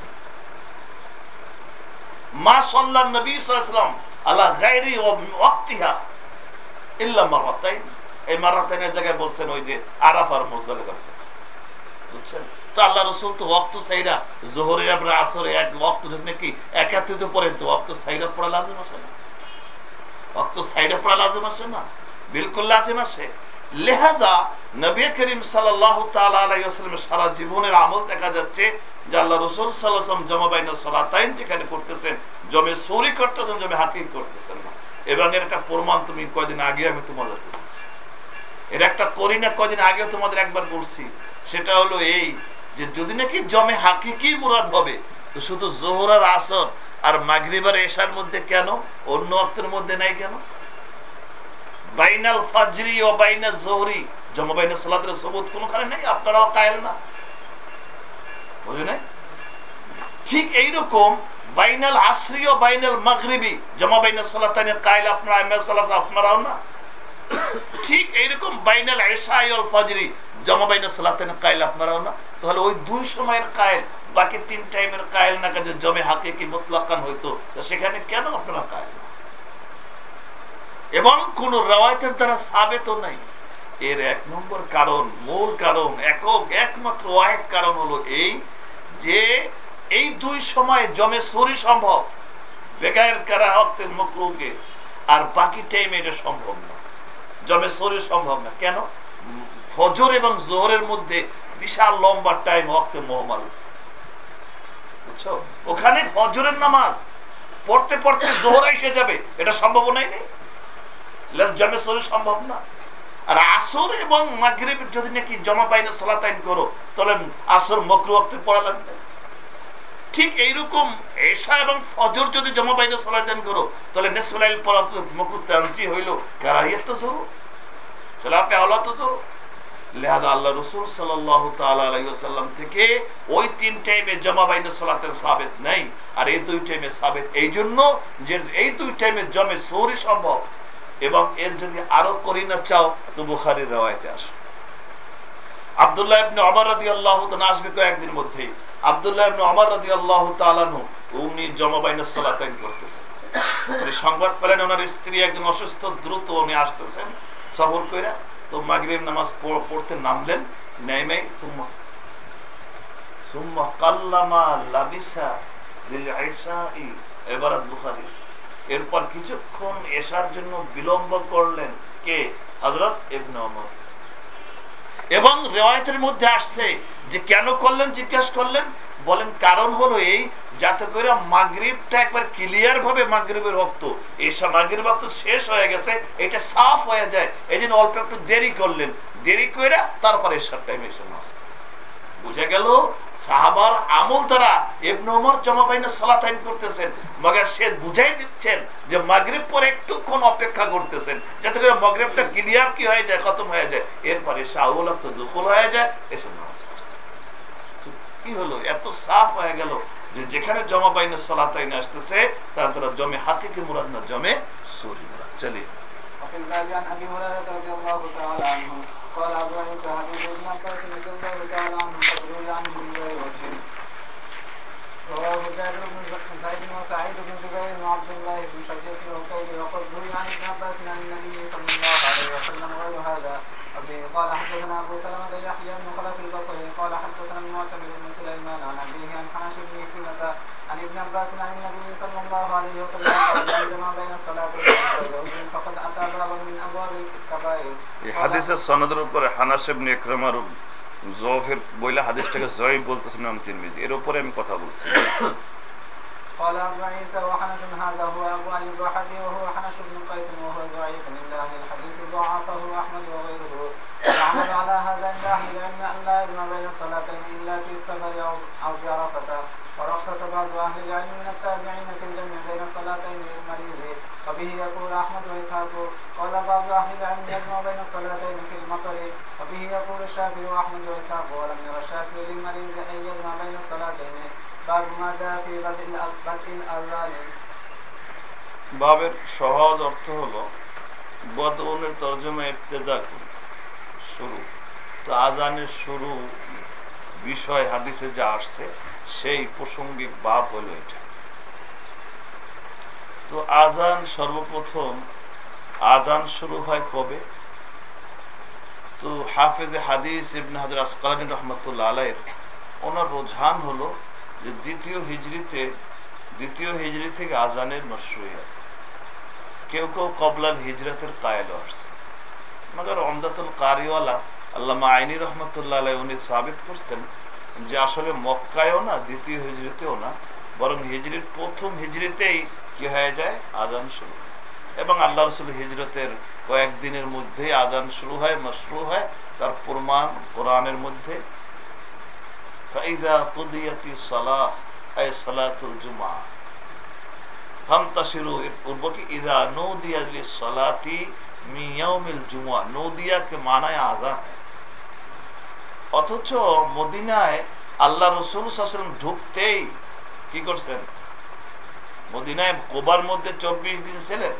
মা সাল্লাল্লাহু নবী সাল্লাল্লাহু আলাইহি ওয়াসাল্লাম আলা গায়রি ওয়াক্তিহা ইল্লা মারাতাইন এই মারাতাইনের জায়গায় বলছেন ওই যে আরাফার মুজদালিফার বুঝছেন? তো আল্লাহ রসুল তো ওয়াক্ত সাইরা, জোহরে আপনার আসরে এক ওয়াক্ত নাকি একাত্রিত পড়েন তো ওয়াক্ত সাইরা পড়া লাজিম আসে না? অত সাইডে পড়া লাজিম আসে না? বিলকুল লাজিম আসে। লেহাদা নবী করিম সাল্লাহ তালামের সারা জীবনের আমল দেখা যাচ্ছে যে আল্লাহ রসুল সাল্লাম জমাবাইন সালাতাইন যেখানে করতেছেন জমে সৌরি করতেছেন, জমে হাকিম করতেছেন না। এবং এর একটা প্রমাণ তুমি কয়দিন আগে আমি তোমাদের করতেছি এর একটা করি না কয়দিন আগে তোমাদের একবার বলছি। সেটা হলো এই যে যদি নাকি জমে হাকিকি মুরাদ হবে, তো শুধু জোহরার আসর আর মাগরিবার এশার মধ্যে কেন? অন্য অর্থের মধ্যে নাই কেন? বাইনাল ফাজরি ও জোহরি, জমা বাইনা সালাতের সবুত কোনখানে নেই? আপনারাও কায়েল না। বুঝলেন ঠিক এইরকম বাইনাল আসরি ও বাইনাল মাগরিবি, জমা বাইনাল সালাতানের কায়েল আপনারা আপনারাও না। ঠিক এইরকম বাইনাল এশাই ও ফাজরি, জমা বাইনাল সালাতানের কায়েল, আপনারাও না? তাহলে ওই দুই সময়ের কায়েল, বাকি তিন টাইমের কায়েল না কাজে জমে হাকে কি মোতলাকান হইতো। সেখানে কেন আপনারা কায়েল? এবং কোন রাওয়ায়তের দ্বারা সাবেত নাই। এর এক নম্বর কারণ, মূল কারণ, একক, একমাত্র ওয়াহেদ কারণ হলো এই যে এই দুই সময় জমে সরি সম্ভব। বেগায়ের কারা হকতে মকরুকে, আর বাকি টাইমে এটা সম্ভব না। জমে সরি সম্ভব না। কেন? ফজর এবং জোহরের মধ্যে বিশাল লম্বা টাইম হকতে মোহাম্মদ বুঝছ? ওখানে ফজরের নামাজ, পড়তে পড়তে জোহর এসে যাবে, এটা সম্ভাবনাই নেই। জমে শরীর সম্ভব না। আর আসর এবং মাগরিব যদি নাকি জমা পাইলে সলাতাইন করো, তাহলে আসর মকরু অক্তে পড়া লাগবে। ঠিক এইরকম এশা এবং ফজর যদি জমা পাইলে সলাতাইন করো, তাহলে নেসলাইল পড়া তো মকরু তানসি হইল। কারাহিয়াত তো জরুর খেলাফে আওলা তো লেহাদা আল্লাহ রসুল থেকে ওই তিন টাইমে জমা সাবেত আর এই দুই টাইমে সাবেত। এই জন্য যে এই দুই টাইমে জমে সৌরি সম্ভব। এবং এর যদি আরও করি না চাও, তো বুখারির আসো। আবদুল্লাহ অমর আল্লাহ কয়েকদিন মধ্যেই আবদুল্লাহ ইবনে অমর আল্লাহ তালানু উনি জমা বাইনের সালাতাইন করতেছেন। সংবাদ পেলেন, ওনার স্ত্রী একজন অসুস্থ, দ্রুত উনি আসতেছেন। সফর করে তো মাগরিব নামাজ পড়তে নামলেন নেমে সুম্মা। সুম্মা কাল্লামা লাবিসা লিল বুখারী। এরপর কিছুক্ষণ এসার জন্য বিলম্ব করলেন কে? হযরত ইবনে ওমর। এবং রেওয়ায়তের মধ্যে আসছে যে কেন করলেন, জিজ্ঞাসা করলেন। বলেন, কারণ হলো এই, যাতে করে মাগরীবটা একবার ক্লিয়ার ভাবে মাগরীবের রক্ত। এই মাগরীব রক্ত শেষ হয়ে গেছে, এটা সাফ হয়ে যায়। এই অল্প একটু দেরি করলেন। দেরি করে তারপরে এসব টাইম এসে নামাজ। বুঝে গেল? সাহাবার আমল দ্বারা এবনে ওমর জমা বাইনা সালাতাইন করতেছেন। মগর সে বুঝাই দিচ্ছেন যে মাগরিব পরে একটুক্ষণ অপেক্ষা করতেছেন, যাতে করে মগরিবটা ক্লিয়ার কি হয়ে যায়, খতম হয়ে যায়। এরপরে শাহুল তো দুফল হয়ে যায়, এসে নামাজ কি হলো? এত সাফ হয়ে গেল যে যেখানে জমা আসতেছে, তার দ্বারা জমে হাকিকে মুরাদ না, জমে সরি মুরাদ। قال أبو عيسى حديث ابن عباس رضي الله تعالى عنه قد روي عنه من غير وجه رواه جابر بن زيد وسعيد بن جبير وعبد الله بن شقيق العقيلي وقد روي عن ابن عباس عن النبي صلى الله عليه وسلم غير هذا. قال حدثنا أبو سلمة يحيى بن خلف البصري قال حدثنا المعتمر بن سليمان عن أبيه عن حنش بن كلمه عن ابن عباس عن النبي صلى الله عليه وسلم قال من جمع بين الصلاتين فقد اتى بابا من ابواب الكبائر এই হাদিসের সনদের উপরে হানাস ইবনে ইকরামার জফের বইলা হাদিসটাকে জয় বলতেছেন ইমাম তিরমিজি এর উপরে আমি কথা বলছি قال أبو عيسى وحنش هذا هو أبو علي الوحدي وهو حنش بن قيس وهو ضعيف عند أهل الحديث ضعفه أحمد وغيره والعمل على هذا عند أهل العلم أن لا يجمع بين الصلاتين إلا في السفر أو أو في عرفة ورخص بعض أهل العلم من التابعين في الجمع بين الصلاتين للمريض وبه يقول أحمد وإسحاق قال بعض أهل العلم يجمع بين الصلاتين في المطر وبه يقول الشافعي وأحمد وإسحاق ولم ير الشافعي للمريض أن يجمع بين الصلاتين باب ما جاء في بدء بدء الأذان বাবের সহজ অর্থ হলো বদনের তর্জমা ইবতেদা করি শুরু তো আজানের শুরু বিষয় হাদিসে যা আসছে, সেই প্রসঙ্গিক বাব হলো এটা। তো আজান সর্বপ্রথম, আজান শুরু হয় কবে? তো হাফেজ হাদিস ইবনে আসকালানি ওনার রোঝান হলো যে দ্বিতীয় হিজড়িতে দ্বিতীয় হিজড়ি থেকে আজানের মশরুয়াত কেউ কেউ কবলাল হিজরতের কায়েল আসছে। মগর অমদাতুল কারিওয়ালা আল্লামা আইনি রহমতুল্লাহ উনি সাবিত করছেন যে আসলে মক্কায়ও না, দ্বিতীয় হিজড়িতেও না, বরং হিজড়ির প্রথম হিজড়িতেই কি হয়ে যায়? আজান শুরু এবং আল্লাহ রসুল হিজরতের কয়েকদিনের মধ্যেই আজান শুরু হয়, মশরু হয়, তার প্রমাণ কোরআনের মধ্যে। মানায় আজান অথচ মদিনায় আল্লাহ রসুল সাল্লাল্লাহু ঢুকতেই কি করছেন? মদিনায় কোবার মধ্যে চব্বিশ দিন ছিলেন,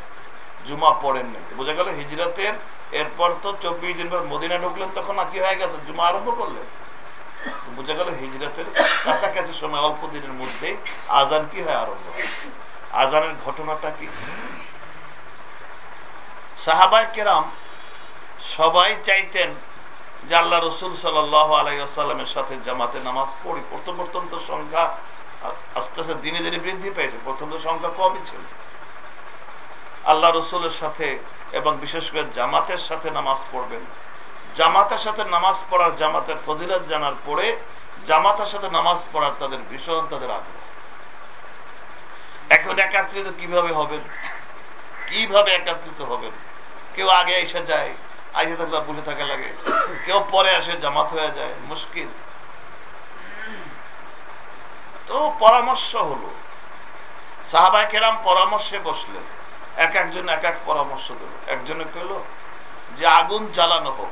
জুমা পড়েন নাই। বোঝা গেল হিজরতের এরপর তো চব্বিশ দিন পর মদিনা ঢুকলেন, তখন কি হয়ে গেছে? জুমা আরম্ভ করলেন। বোঝা গেল হিজরতের কাছাকাছি সময়, অল্প দিনের মধ্যে আজান কি হয় আরম্ভ আজানের ঘটনাটা কি? সাহাবাই কেরাম সবাই চাইতেন যে আল্লাহ রসুল সাল আলাইসাল্লামের সাথে জামাতে নামাজ পড়ি। প্রথম প্রথম তো সংখ্যা আস্তে আস্তে দিনে দিনে বৃদ্ধি পেয়েছে। প্রথম তো সংখ্যা কমই ছিল। আল্লাহ রসুলের সাথে এবং বিশেষ করে জামাতের সাথে নামাজ পড়বেন। জামাতের সাথে নামাজ পড়ার, জামাতের ফজিলত জানার পরে জামাতের সাথে নামাজ পড়ার তাদের ভীষণ তাদের আগ্রহ। এখন একাত্রিত কীভাবে হবেন? কীভাবে একত্রিত হবেন? কেউ আগে এসে যায় থাকলে বলে থাকা লাগে। কেউ পরে আসে, জামাত হয়ে যায়, মুশকিল। তো পরামর্শ হলো সাহাবাই কেরাম পরামর্শে বসলেন। এক একজন এক এক পরামর্শ দিল। একজনে কইল, যে আগুন জ্বালানো হোক।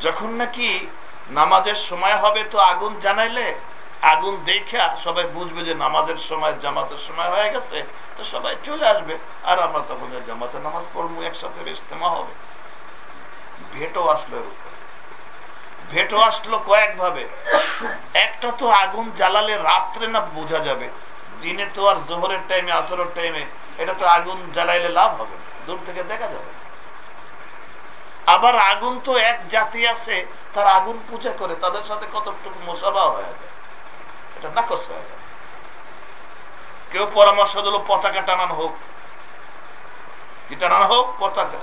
যখন নাকি নামাজের সময় হবে তো আগুন জানাইলে, আগুন দেখা সবাই বুঝবে যে নামাজের সময়, জামাতের সময় হয়ে গেছে, তো সবাই চলে আসবে। আর আমরা তখন জামাতে নামাজ পড়ব, একসাথে ইস্তেমা হবে। ভেটো আসলো এর উপরে। ভেটো আসলো কয়েক ভাবে একটা তো আগুন জ্বালালে রাত্রে না বোঝা যাবে। দিনে তো আর জোহরের টাইমে আসরের টাইমে এটা তো আগুন জ্বালাইলে লাভ হবে দূর থেকে দেখা যাবে। আবার আগুন তো এক জাতি আছে, তার আগুন পূজা করে, তাদের সাথে কতটুকু মোসাবা হয়ে যায়, এটা নাকচ হয়ে যায়। কেউ পরামর্শ দিল, পতাকা টানানো হোক। কি টানানো হোক? পতাকা।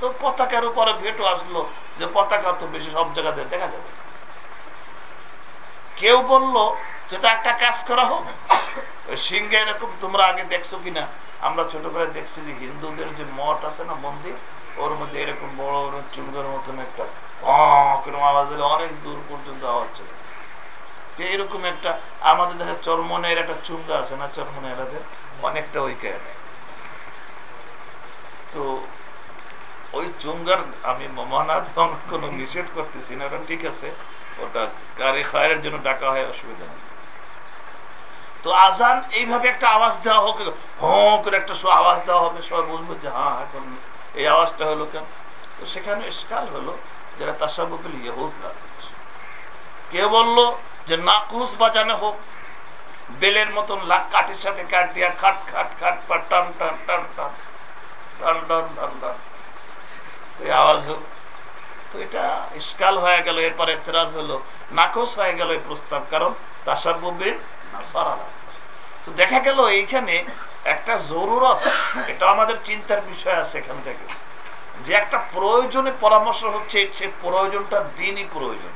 তো পতাকার উপরে ভেটো আসলো যে পতাকা তো বেশি সব জায়গাতে দেখা যাবে। কেউ বলল যেটা একটা কাজ করা হোক। ওই সিংহে এরকম তোমরা আগে দেখছ কিনা? আমরা ছোট করে দেখছি যে হিন্দুদের যে মঠ আছে না মন্দির, ওর মধ্যে এরকম বড় বড় চুঙ্গের মতন একটা আওয়াজ দিলে অনেক দূর পর্যন্ত আওয়াজ চলে। এইরকম একটা আমাদের দেশে চরমনের একটা চুঙ্গা আছে না চরমনে অনেকটা ওই তো ওই চুঙ্গার আমি মহানাথ কোনো নিষেধ করতেছি না ওটা ঠিক আছে। ওটা গাড়ি খায়ের জন্য ডাকা হয়, অসুবিধা নেই। তো আজান এইভাবে একটা আওয়াজ দেওয়া হোক, হ করে একটা আওয়াজ দেওয়া হবে, সবাই বুঝব যে হ্যাঁ এখন এই আওয়াজটা হলো কেন? তো সেখানে স্কাল হলো, যারা তাসাবুল ইহুদ রাজনীতি কেউ বলল যে নাকুস বাজানো হোক, বেলের মতন কাঠের সাথে কাঠ দিয়া খাট খাট খাট টান টান টান টান। টান টান টান টান। এই আওয়াজ হোক তো এটা ইস্কাল হয়ে গেল, এরপরে তেরাজ হলো নাকস হয়ে গেল এই প্রস্তাব, কারণ তাসাবুবির তো দেখা গেল এইখানে একটা জরুরত, এটা আমাদের চিন্তার বিষয় আছে এখান থেকে। যে একটা প্রয়োজনে পরামর্শ হচ্ছে, সে প্রয়োজনটা দিনই প্রয়োজন।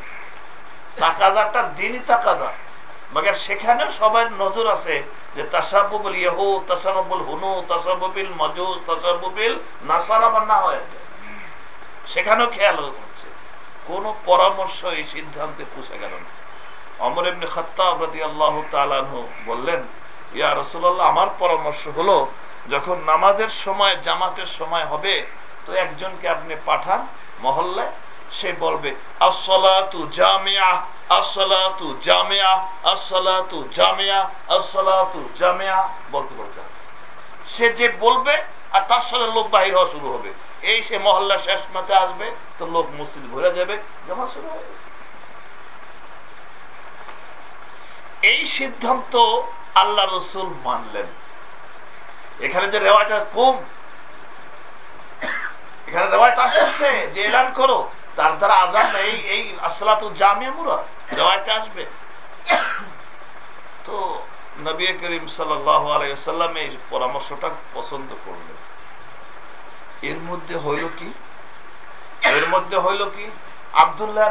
তাকাদারটা দিনই তাকাদা মগর সেখানে সবার নজর আছে যে তাসাবুল ইহু তাসাবুল হুনু তাসাবুবিল মজুস তাসাবুবিল নাসারা বা না হয়ে যায় সেখানেও খেয়াল হচ্ছে কোন পরামর্শ এই সিদ্ধান্তে পুষে গেল না। অমর এমনি খত্তাবরতি আল্লাহ বললেন, ইয়া রসুল্লাহ আমার পরামর্শ হলো, যখন নামাজের সময়, জামাতের সময় হবে, তো একজনকে আপনি পাঠান মহল্লায়। সে বলবে জামিয়া জামিয়া জামিয়া জামিয়া বলতে বলতে। সে যে বলবে, আর তার সাথে লোক বাহির হওয়া শুরু হবে। এই সে মহল্লা শেষ মাতে আসবে, তো লোক মসজিদ ভরে যাবে, জমা শুরু হবে। এই সিদ্ধান্ত আল্লাহ রসুল মানলেন। এখানে যে রেওয়াজটা কম, এখানে রেওয়ায়ত আসছে যে এলান করো, তার দ্বারা আজান এই এই আসলাত জামিয়া মুরা, রেওয়ায়তে আসবে। তো নবী করিম সাল্লাহ সাল্লাম এই পরামর্শটা পছন্দ করলেন। এর মধ্যে হইল কি? এর মধ্যে হইল কি? আবদুল্লাহ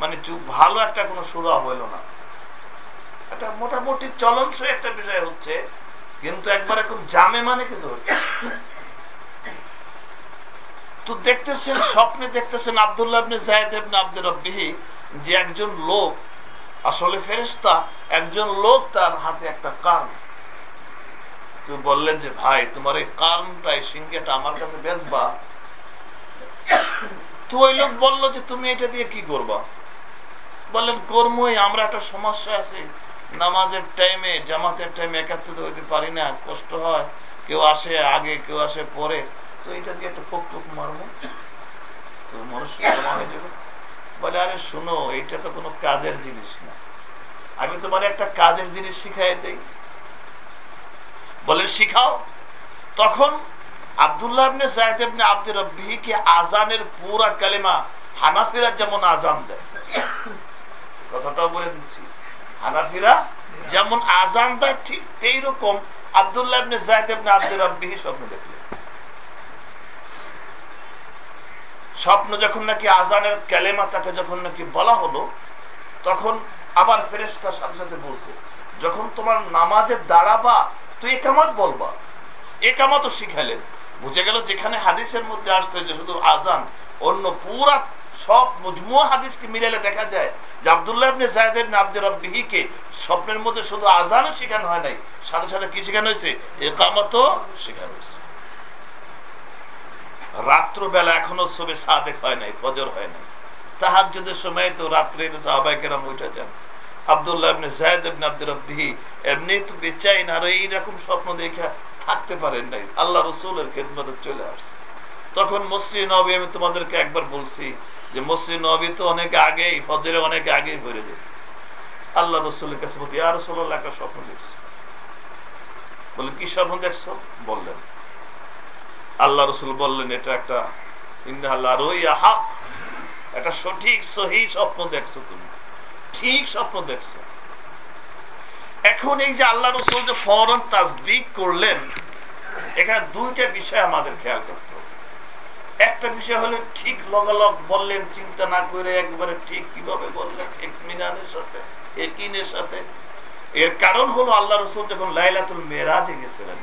মানে একটা মোটামুটি চলনসই একটা বিষয় হচ্ছে, কিন্তু একবার এখন জামে মানে কিছু তো দেখতেছেন, স্বপ্নে দেখতেছেন আবদুল্লাহ আপনি জায়দ আপনি আব্দুর যে একজন লোক আসলে ফেরেস্তা একজন লোক তার হাতে একটা কান। বললেন যে, ভাই, তোমার এই কারণটা এই সিংহেটা আমার কাছে বেচবা। তো ওই লোক বলল যে, তুমি এটা দিয়ে কি করবা? বললেন, কর্মই, আমরা একটা সমস্যা আছি। নামাজের টাইমে, জামাতের টাইমে একাত্রিত হইতে পারি না, কষ্ট হয়। কেউ আসে আগে, কেউ আসে পরে। তো এটা দিয়ে একটা ফোক টুক মারবো। তো মানুষ হয়ে যাবে। বলে, আরে শুনো, এইটা তো কোনো কাজের জিনিস না। আমি তোমার একটা কাজের জিনিস শিখাই দেই। বলে শিখাও। তখন আবদুল্লাহ কালিমা হানাফিরা যেমন দেয়। কথাটাও বলে দিচ্ছি, হানাফিরা যেমন ঠিক আব্দুর রব্বিহি স্বপ্ন দেখলেন স্বপ্ন যখন নাকি আজানের ক্যালেমা তাকে যখন নাকি বলা হলো, তখন আবার ফেরেস্তার সাথে সাথে বলছে, যখন তোমার নামাজে দাঁড়াবা, তুই একামত বলবা। একামত শিখালেন বুঝে গেল যেখানে হাদিসের মধ্যে আসছে যে শুধু আজান, অন্য পুরা সব মুজমুয়া হাদিসকে মিলালে দেখা যায় যে আবদুল্লাহ ইবনে জায়দ ইবনে আব্দুর রব্বিহিকে স্বপ্নের মধ্যে শুধু আজানও শেখানো হয় নাই, সাথে সাথে কি শেখানো হয়েছে? একামতও শেখানো হয়েছে। রাত্রবেলা এখনও সবে সাদেক হয় নাই, ফজর হয় নাই। তাহাজ্জুদের সময় তো রাত্রে সাহাবাইকেরাম উঠে যান। এমনি তো বেচাইন আর এইরকম আল্লাহ খেদমতে চলে আসছে। তখন নবী, আমি তোমাদেরকে একবার বলছি যে নবী তো অনেক আগেই অনেক আগেই ভরে আল্লাহ আর স্বপ্ন বলে কি স্বপ্ন দেখছ? বললেন আল্লাহ রসুল বললেন, এটা একটা হাক। একটা সঠিক, সহি স্বপ্ন দেখছ তুমি। ঠিক স্বপ্ন দেখছ। এখন এই যে আল্লাহ রসুল যে ফরন তাজদিক করলেন, এখানে দুইটা বিষয় আমাদের খেয়াল করতে একটা বিষয় হলো, ঠিক লগালগ বললেন, চিন্তা না করে একবারে ঠিক কীভাবে বললেন এক মিনানের সাথে একিনের সাথে। এর কারণ হলো আল্লাহ রসুল যখন লাইলাতুল মেরাজে গেছিলেন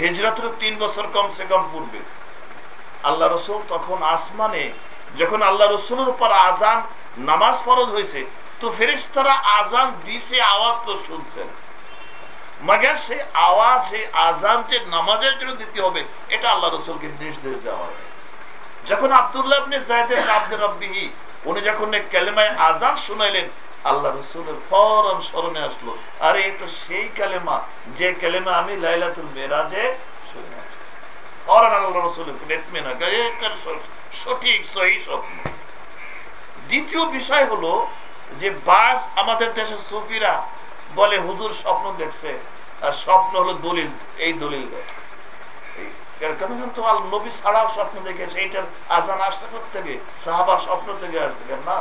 হিজরতের তিন বছর কমসে কম পূর্বে। আল্লাহ রসুল তখন আসমানে, যখন আল্লাহ রসুলের উপর আজান নামাজ ফরজ হয়েছে, তো ফেরিস্তারা আজান দিছে, আওয়াজ তো শুনছেন। মাগার সেই আওয়াজ, সেই আজান যে নামাজের জন্য দিতে হবে, এটা আল্লাহ রসুলকে নির্দেশ দেওয়া হয়। যখন আবদুল্লাহ আপনি জায়দের আব্দুর রব্বিহি, উনি যখন কালেমায় আজান শুনাইলেন আল্লাহ রসুলের ফরন স্মরণে আসলো। আরে, এই তো সেই কালেমা, যে কালেমা আমি লাইলাতুল মেরাজে শুনে আসছি। আল্লাহ রসুলের সঠিক, সহি স্বপ্ন। দ্বিতীয় বিষয় হলো যে বাস আমাদের দেশের সুফিরা বলে হুদুর স্বপ্ন দেখছে। আর স্বপ্ন হলো দলিল, এই দলিল তো আল স্বপ্ন দেখেছে এইটার আজান আসছে থেকে সাহাবার স্বপ্ন থেকে আসছে না?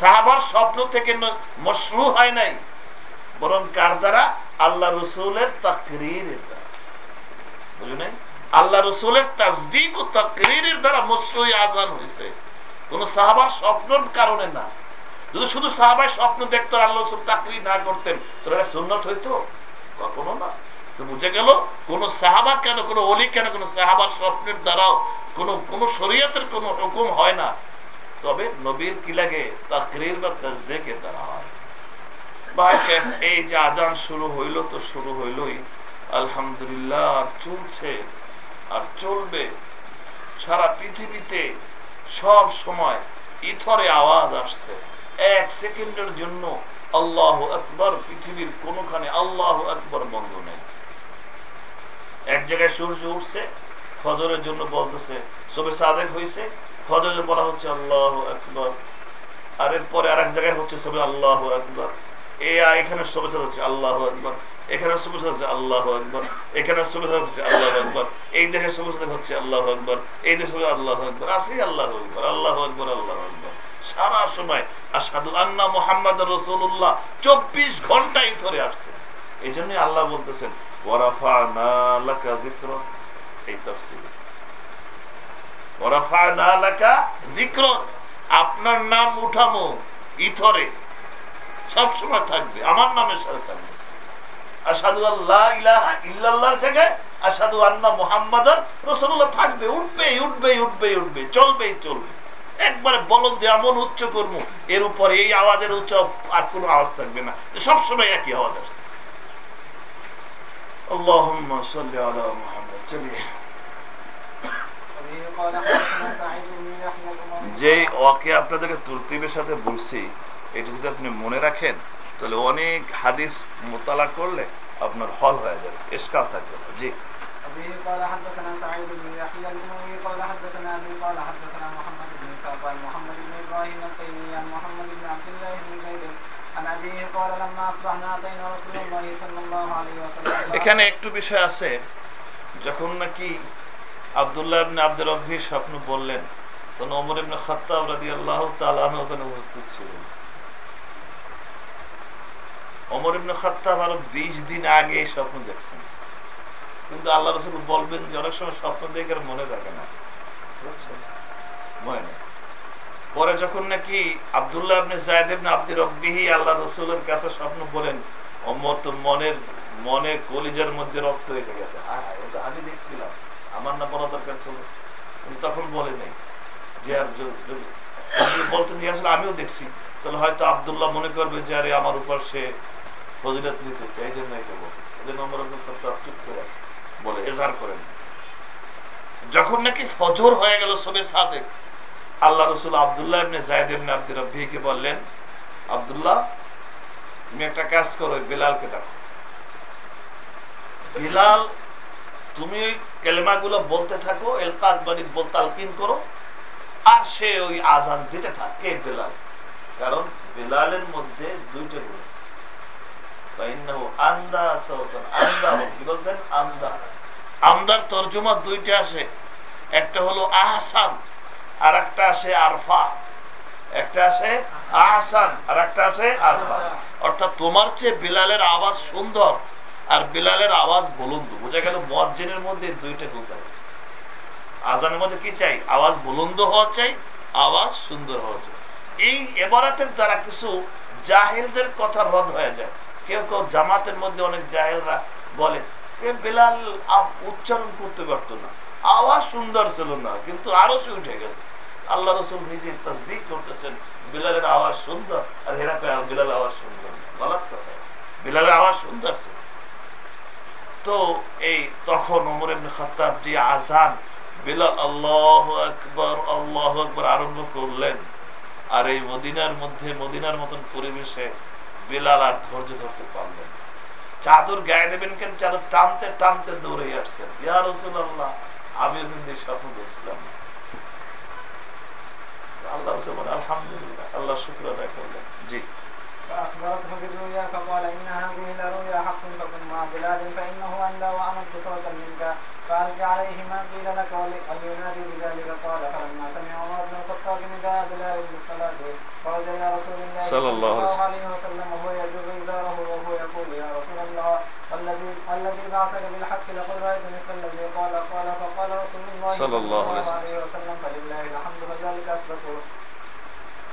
সাহাবার স্বপ্ন থেকে মশরু হয় নাই। বরং কার দ্বারা? আল্লাহ রসুলের তাকরির আল্লাহ রসুলের তাজদিক ও তাকরির দ্বারা মশরুই আজান হয়েছে। কোন সাহাবার স্বপ্নর কারণে না। যদি শুধু সাহাবাই স্বপ্ন দেখতো আল্লাহ রসুল তাকরি না করতেন তোরা সুন্নত হইতো? কখনো না। তো বুঝে গেল, কোন সাহাবা কেন, কোন অলি কেন কোন সাহাবার স্বপ্নের দ্বারাও কোন কোন শরীয়তের কোন হুকুম হয় না। তবে নবীর কি লাগে তাকরির বা তাজদেকের দ্বারা হয় এই যে আজান শুরু হইল তো শুরু হইলই আলহামদুলিল্লাহ আর চলছে আর চলবে সারা পৃথিবীতে সব সময় ইথরে আওয়াজ আসছে এক সেকেন্ডের জন্য আল্লাহ আকবর পৃথিবীর কোনখানে আল্লাহ আকবর বন্ধ নেই এক জায়গায় সূর্য উঠছে ফজরের জন্য বলতেছে সবে সাদেক হয়েছে ফজরে বলা হচ্ছে আল্লাহ আকবর। আর এরপরে আর এক জায়গায় হচ্ছে সবে আল্লাহ আকবর। এ এখানে শুভেচ্ছা হচ্ছে আল্লাহ আকবর। এখানে শুভেচ্ছা হচ্ছে আল্লাহ আকবর। এখানে শুভেচ্ছা হচ্ছে আল্লাহ আকবর। এই দেশে শুভেচ্ছা হচ্ছে আল্লাহ আকবর। এই দেশে আল্লাহ আকবর। আসি আল্লাহ আকবর আল্লাহ আকবর আল্লাহ আকবর। সারা সময় আসাদু আন্না মোহাম্মদ রসুল্লাহ চব্বিশ ঘন্টাই ধরে আসছে। এই জন্যই আল্লাহ বলতেছেন ওয়ারাফা না এই তফসিল ওয়ারাফা না লাকা জিক্র আপনার নাম উঠামো ইথরে। সবসময় থাকবে। আমার নামের সাথে থাকবে। আল্লাহ ইলাহা থাকবে উঠবেই উঠবে চলবে। একবারে বল এমন উচ্চ করব এর উপর এই আওয়াজের উচ্চ আর কোনো আওয়াজ থাকবে না। সবসময় একই আওয়াজ আসতেছে আল্লাহ চলিয়ে যে ওকে আপনাদেরকে তরতিবের সাথে বলছি এটা যদি আপনি মনে রাখেন তাহলে অনেক হাদিস মোতালা করলে আপনার হল হয়ে যাবে এসকাল থাকবে না জি أبي قال حدثنا سعيد بن يحيى الأموي قال حدثنا أبي قال حدثنا محمد بن إسحاق عن محمد بن إبراهيم التيمي عن محمد بن عبد الله بن زيد عن أبيه قال لما أصبحنا أتينا رسول الله صلى الله عليه وسلم এখানে একটু বিষয় আছে যখন নাকি আবদুল্লাহ ইবনে আব্দুর রব্বি স্বপ্ন বললেন, তখন ওমর ইবনে খাত্তাব রাদিয়াল্লাহু তাআলা ওখানে উপস্থিত ছিলেন। অমর ইবনে খাত্তাব আরও বিশ দিন আগে স্বপ্ন দেখছেন। কিন্তু আল্লাহ রসুল বলবেন যে অনেক সময় স্বপ্ন দেখে মনে থাকে না। মনে নেই। পরে যখন নাকি আবদুল্লাহ আপনি জায়দেব আব্দুর রব্বিহি আল্লাহ রসুলের কাছে স্বপ্ন বলেন অমর তো মনের মনের কলিজার মধ্যে রক্ত এসে গেছে। হ্যাঁ এটা আমি দেখছিলাম। আমার না বলা দরকার ছিল? উনি তখন বলে নেই যে বলতেন যে, আসলে আমিও দেখছি। তাহলে হয়তো আবদুল্লাহ মনে করবে যে, আরে আমার উপর সে ফজিলত নিতে চাই এই জন্য এটা বলতেছে চুপ করে আছে, বলে এজার করেন যখন নাকি ফজর হয়ে গেল সবে সাদেক, আল্লাহ রসুল আবদুল্লাহ ইবনে জায়দ ইবনে আব্দুর রব্বিকে বললেন, আবদুল্লাহ, তুমি একটা কাজ করো বিলালকে ডাকো। বিলাল তুমি ওই কেলেমাগুলো বলতে থাকো, এলকাত বাড়ি করো, আর সে ওই আজান দিতে থাকে। বেলাল। কারণ বেলালের মধ্যে দুইটা গুণ আছে। আমদার তর্জমা দুইটা একটা হলো আর একটা আসে আরফা। একটা আসে আর একটা অর্থাৎ তোমার চেয়ে বিলালের আওয়াজ সুন্দর। আর বিলালের আওয়াজ বলুন বোঝা গেল মজ্জিনের মধ্যে দুইটা গুণ আছে আজানের মধ্যে কি চাই? আওয়াজ বুলন্দ হওয়া চাই, আওয়াজ সুন্দর হওয়া চাই। এই এবারাতের দ্বারা কিছু জাহেলদের কথা রদ হয়ে যায়। কেউ কেউ জামাতের মধ্যে অনেক জাহেলরা বলে বেলাল উচ্চারণ করতে পারত না। আওয়াজ সুন্দর ছিল না, কিন্তু আরও সে উঠে গেছে। আল্লাহ রসুল নিজে তসদিক করতেছেন, বিলালের আওয়াজ সুন্দর। আর হেরা বিলাল আওয়াজ সুন্দর গলত কথা। বিলালের আওয়াজ সুন্দর ছিল। তো এই তখন ওমর এমনি খত্তাব যে আজান আল্লাহ আল্লাহ আরম্ভ করলেন। আর এই মদিনার মধ্যে, মদিনার মতন পরিবেশে বিলাল আর ধৈর্য ধরতে পারলেন চাদর গায়ে দেবেন কেন? চাদর টানতে টানতে দৌড়ে আসছেন। ইয়া রসুল আল্লাহ আমিও স্বপ্ন দেখছিলাম আল্লাহ আলহামদুলিল্লাহ, আল্লাহ শুক্র আদায় করলেন। জি। فأخبرته بالرؤيا فقال إن هذه لرؤيا حق فكن مع بلال فإنه أندى وأمد صوتا منك. فألقى عليه ما قيل لك ولينادي بذلك. قال فلما سمع عمر بن الخطاب نداء بلال بالصلاة خرج إلى رسول الله صلى الله عليه وسلم. وهو يجر إزاره وهو يقول يا رسول الله والذي والذي بعثك بالحق لقد رأيت مثل الذي قال قال فقال رسول الله صلى الله عليه وسلم. فلله الحمد فذلك أثبته.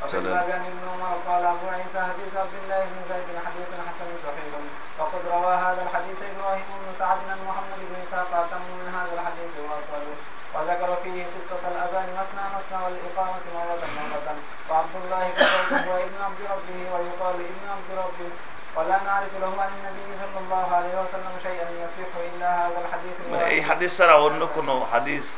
وفي عن ابن عمر قال أبو عيسى حديث عبد الله بن زيد حديث حسن صحيح. وقد روى هذا الحديث إبراهيم بن سعد عن محمد بن إسحاق أتم من هذا الحديث واطوله وذكر فيه قصة الأذان مثنى مثنى والإقامة مرة مرة. وعبد الله بن وابن عبد ربه ويقال ابن عبد ربه. ولا نعرف له عن النبي صلى الله عليه وسلم شيئا يصيح إلا هذا الحديث. أي حديث سرى؟ حديث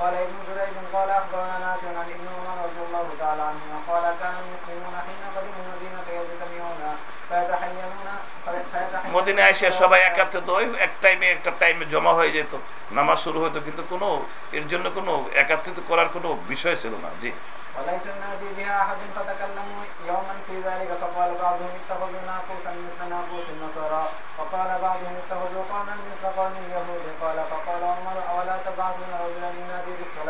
قال ابن جريج قال أخبرنا نافع عن ابن عمر رضي الله تعالى عنهما قال كان المسلمون حين قدموا المدينة يجتمعون فيتحينون মদিনে এসে সবাই একত্রিত ওই এক টাইমে একটা টাইমে জমা হয়ে যেত নামাজ শুরু হতো কিন্তু কোনো এর জন্য কোনো একত্রিত করার কোনো বিষয় ছিল না জি وليس ينادي بها أحد فتكلموا يوما في ذلك فقال بعضهم اتخذوا ناقوسا مثل ناقوس النصارى وقال بعضهم اتخذوا قرنا مثل قرن اليهود قال فقال عمر أولا تبعثون رجلا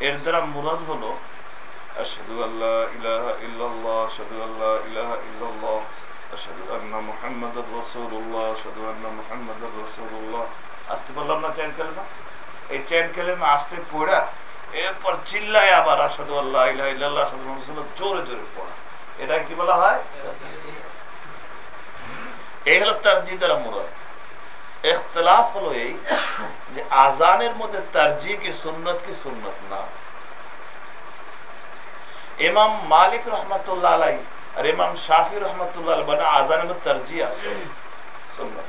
এর দ্বারা মুরাদ হলো আশহাদু আল্লাহ ইলাহা ইল্লাল্লাহ আশহাদু আল্লাহ ইলাহা ইল্লাল্লাহ আশহাদু আন্না মুহাম্মাদুর রাসূলুল্লাহ আশহাদু আন্না মুহাম্মাদুর রাসূলুল্লাহ। আসতে বললাম না চার কালেমা এই চার কালেমা আসতে পড়া এরপর চিল্লায় আবার আসাদু আল্লাহ ইলাহা ইল্লাল্লাহ রাসূলুল্লাহ জোরে জোরে পড়া। এটা কি বলা হয়? এই হলো তারজি দ্বারা মুরাদ। ইখতলাফ হলো এই যে আজানের মধ্যে তারজি কি সুন্নত কি সুন্নত না। ইমাম মালিক রহমতুল্লাহ আলাই আর ইমাম শাফি রহমতুল্লাহ মানে আজানের মধ্যে তারজি আছে। সুন্নত।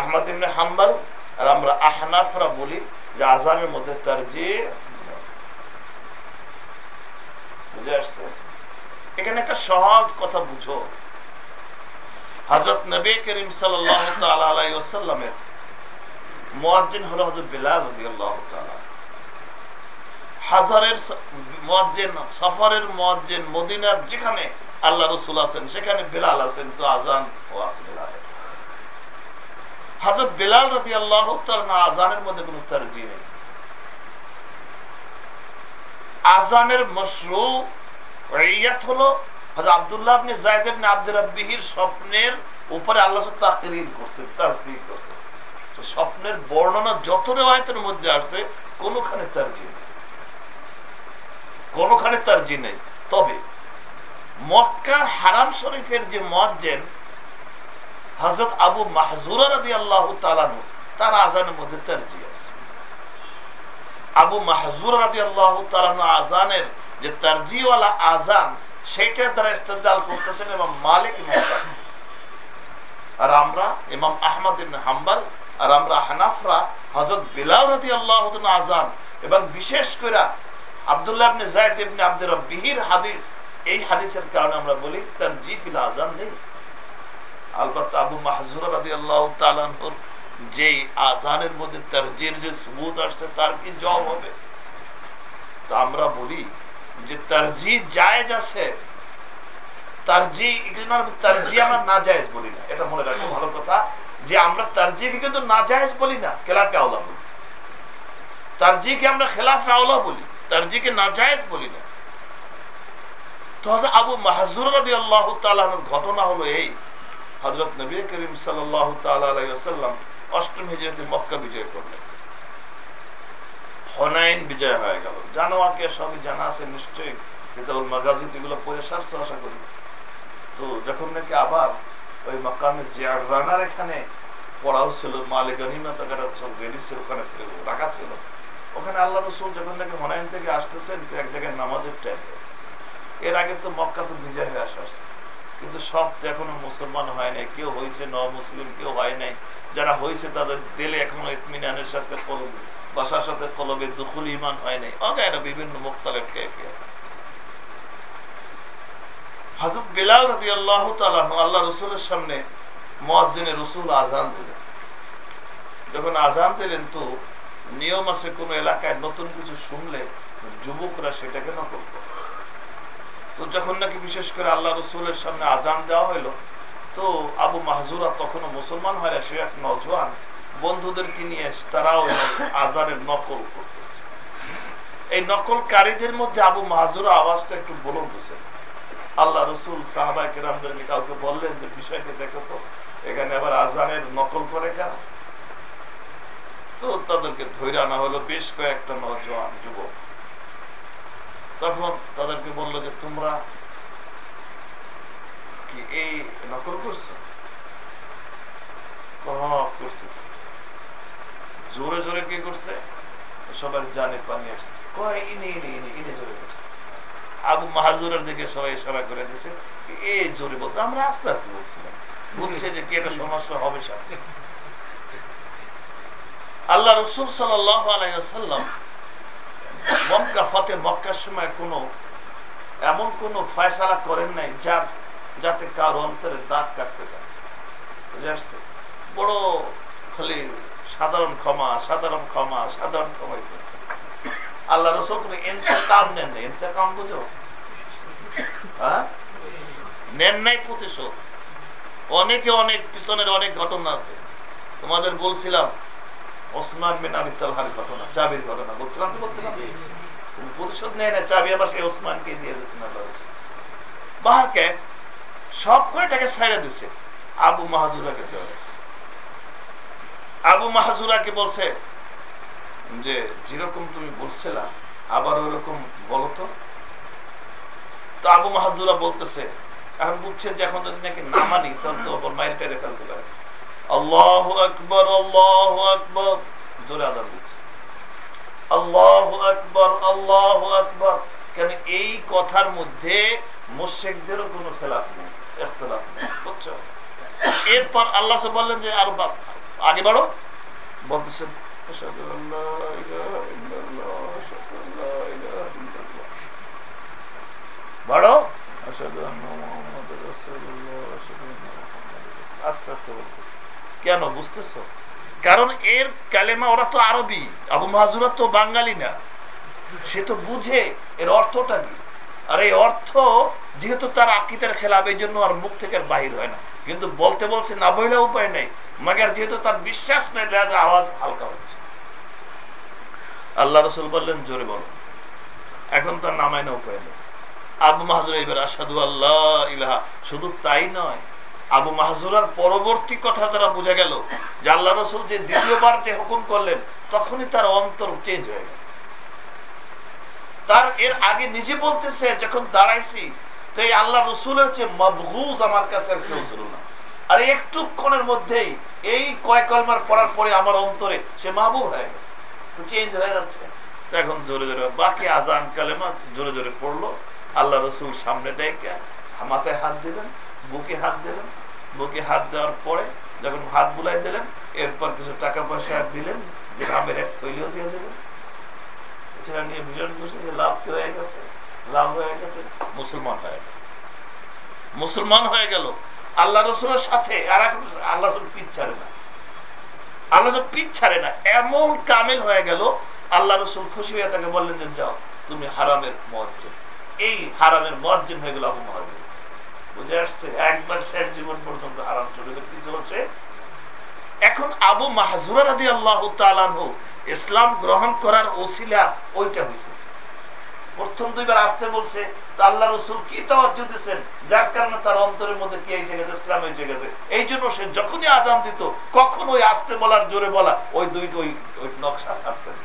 আহমদ ইবনে হাম্বাল আর আমরা আহনাফরা বলি যে আজানের মধ্যে তারজি বুঝে আসছে? এখানে একটা সহজ কথা বুঝো। হজরত নবী করিম সাল্লামের হাজারের মোয়াজ্জিন, সফরের মোয়াজ্জিন মদিনার যেখানে আল্লাহ রসুল আছেন, সেখানে বিলাল আছেন, তো আজান ও আছে হাজর বিলাল রদি আল্লাহ আজানের মধ্যে কোন তরজি নেই। আজানের মশরু হলো আব্দুল্লাহ আপনি আব্দুর রাব্বিহির স্বপ্নের উপরে আল্লাহ করছে স্বপ্নের বর্ণনা যত রেওয়ায়তের মধ্যে আসছে, কোনখানে তারজি নেই। কোনখানে তারজি নেই। তবে মক্কা হারাম শরীফের যে মজ্জেন হজরত আবু মাহজুরা আল্লাহ তালানু তার আজানের মধ্যে তারজি আছে। আবু মাহজুর রাদি আল্লাহ তালানু আজানের যে তারজিওয়ালা আজান সেইটার দ্বারা ইস্তেদাল করতেছেন এবং মালিক আর আমরা ইমাম আহমদ হাম্বাল আর আমরা হানাফরা হজরত বিলাল আল্লাহ আজান এবং বিশেষ করে আবদুল্লাহ জায়দ ইবনে হাদিস। এই হাদিসের কারণে আমরা বলি তার জিফিল আজান নেই আবু আল্লাহ তালানহর যে আজানের মধ্যে তারজির যে সুবুত আসছে, তার কি জব হবে? তো আমরা বলি যে তারজি জায়েজ আছে, তারজি তারজি আমরা না জায়েজ বলি না। এটা মনে রাখো ভালো কথা। যে আমরা তারজিকে কিন্তু না জায়েজ বলি না, খেলাফে আওলা বলি। তারজিকে আমরা খেলাফে আওলা বলি, তারজিকে না জায়েজ বলি না। ঘটনা হলো এই। হজরত নবী করিম সাল্লাহ তাল্লাম অষ্টম হিজরতে মক্কা বিজয় করলেন। হনাইন বিজয় হয়ে গেল। জানোয়াকে সবই জানা আছে নিশ্চয়ই কিতাবুল মাগাজিদ এগুলো পড়ে সারছো আশা করি। তো যখন নাকি আবার ওই মকামে জিয়ার রানার এখানে পড়াও ছিল, মালিক গনিমত সব রেডি ছিল ওখানে রাখা ছিল। ওখানে আল্লাহ রসুল যখন নাকি হনাইন থেকে আসতেছেন তো এক জায়গায় নামাজের টাইম এর আগে তো মক্কা তো বিজয় হয়ে আসা কিন্তু সব তো এখনও মুসলমান হয় নাই, কেউ হয়েছে ন মুসলিম কেউ হয় নাই। যারা হয়েছে তাদের দিলে এখনও ইতমিনানের সাথে কলবে বাসার সাথে কলবে দুখুল ইমান হয় নাই। অগায়রা বিভিন্ন মুখতালেফ কেফিয়া রাদি আল্লাহ আল্লাহ রসুলের সামনে মোয়াজিনে রসুল আজান দিলেন। যখন আজান দিলেন তো নিয়ম আছে, কোন এলাকায় নতুন কিছু শুনলে যুবকরা সেটাকে নকল করে। তো যখন নাকি বিশেষ করে আল্লাহ রসুলের সামনে আজান দেওয়া হইল, তো আবু মাহজুরা তখনও মুসলমান হয় সে এক নজওয়ান বন্ধুদেরকে নিয়ে তারাও আজানের নকল করতেছে। এই নকলকারীদের মধ্যে আবু মাহজুরা আওয়াজটা একটু বলতেছে আল্লাহ রসুল কেরামদেরকে কাউকে বললেন যে বিষয়কে দেখো তো, এখানে আবার আজানের নকল করে কেন তো তাদেরকে ধৈর্য আনা হলো বেশ কয়েকটা নজওয়ান যুবক। তখন তাদেরকে বলল যে, তোমরা কি এই নকল করছ? করছি জোরে জোরে কে করছে? সবার জানে পানি আসছে। কয়, ইনি ইনি ইনি জোরে করছে। আবু মাহাজুরের দিকে সবাই ইশারা করে দিছে, এ জোরে বলছে, আমরা আস্তে আস্তে বলছিলাম। বুঝছে যে কি একটা সমস্যা হবে সামনে আল্লাহ রসুল আলাইসাল্লাম মক্কা ফতে মক্কার সময় কোনো, এমন কোনো ফয়সালা করেন নাই যার, যাতে কারও অন্তরে দাগ কাটতে পারে। বড় খালি সাধারণ ক্ষমা সাধারণ ক্ষমা সাধারণ ক্ষমাই করছে। আল্লাহ রসুল কোনো ইন্তেকাম নেন নাই। ইন্তেকাম বুঝো? হ্যাঁ? নেন নাই প্রতিশোধ। অনেকে অনেক পিছনের অনেক ঘটনা আছে। তোমাদের বলছিলাম ওসমান বিন আবি তালহার ঘটনা চাবির ঘটনা। বলছিলাম তো বলছিলাম? প্রতিশোধ নেয় না চাবি আবার সেই ওসমানকে দিয়ে দিয়েছেন আল্লাহ বাহারকে সব কয়টাকে ছাইড়া দিছে। আবু মাহাজুরাকে দেওয়া হয়েছে। আবু মাহাজুরাকে বলছে, যে যেরকম তুমি বলছিলা, আবার ওরকম বলো তো। তো আবু মাহাজুরা বলতেছে, এখন বুঝছে যে এখন যদি নাকি না মানি তখন তো ওপর মায়ের পেরে ফেলতে পারে। আল্লাহ আকবর আল্লাহ আকবর, জোরে দিচ্ছে। আল্লাহ আকবর আল্লাহ আকবর। কেন এই কথার মধ্যে মুশেকদেরও কোনো খেলাফ নেই, এখতলাফ নেই, বুঝছ? এরপর আল্লাহ বললেন যে, আর আগে বাড়ো। বলতেছেন বাড়ো। বলতেছে আস্তে আস্তে বলতেছে। কেন বুঝতেছো? কারণ এর কালেমা ওরা তো আরবি আবু মাহাজুরা তো বাঙালি না। সে তো বুঝে এর অর্থটা কি? আর এই অর্থ যেহেতু তার আকিতের খেলাপ, এই জন্য আর মুখ থেকে বাহির হয় না। কিন্তু বলতে বলছে না বইলে উপায় নেই, মাগার যেহেতু তার বিশ্বাস নেই আওয়াজ হালকা হচ্ছে। আল্লাহ রসুল বললেন, জোরে বলো। এখন তার নামায় না উপায় নেই। আবু মাহাজুর এবার আসাদু আল্লাহ ইলাহা, শুধু তাই নয়, আবু মাহজুরার পরবর্তী কথা তারা বোঝা গেল যে আল্লাহ রসুল যে দ্বিতীয়বার যে হুকুম করলেন, তখনই তার অন্তর চেঞ্জ হয়ে গেল। তার এর আগে নিজে বলতেছে, যখন দাঁড়াইছি, তো এই আল্লাহ রসুলের চেয়ে মবহুজ আমার কাছে আর কেউ ছিল না। আর একটুক্ষণের মধ্যেই এই কয় কলমার পড়ার পরে আমার অন্তরে সে মাহবুব হয়ে গেছে। তো চেঞ্জ হয়ে যাচ্ছে। তো এখন জোরে জোরে, বাকি আজান কালেমা জোরে জোরে পড়ল। আল্লাহ রসুল সামনে ডেকে মাথায় হাত দিলেন, বুকে হাত দিলেন। বুকে হাত দেওয়ার পরে যখন হাত বুলাই দিলেন, এরপর কিছু টাকা পয়সা দিলেন যে আমের এক থৈলিও দিয়ে দিলেন। নিয়ে ভীষণ খুশি লাভ হয়ে গেছে? লাভ হয়ে গেছে। মুসলমান হয়ে মুসলমান হয়ে গেল। আল্লাহ রসুলের সাথে আর এক আল্লাহ পিঠ ছাড়ে না। আল্লাহ পিঠ ছাড়ে না। এমন কামেল হয়ে গেল, আল্লাহ রসুল খুশি হয়ে তাকে বললেন যে, যাও, তুমি হারামের মজ্জিন এই হারামের মজ্জিন হয়ে গেল আবু মহাজিন। বুঝে আসছে? একবার শেষ জীবন পর্যন্ত হারাম চলে গেল। কি চলছে? এখন আবু মাহজুরা রাদি আল্লাহ ইসলাম গ্রহণ করার ওসিলা ওইটা হয়েছে প্রথম দুইবার আসতে বলছে আল্লাহ রসুল কি দিচ্ছেন যার কারণে তার অন্তরের মধ্যে কি এসে গেছে? ইসলাম গেছে। এই জন্য সে যখনই আজান দিত কখন ওই আসতে বলার, জোরে বলা, ওই দুই ওই ওই নকশা ছাড়তেন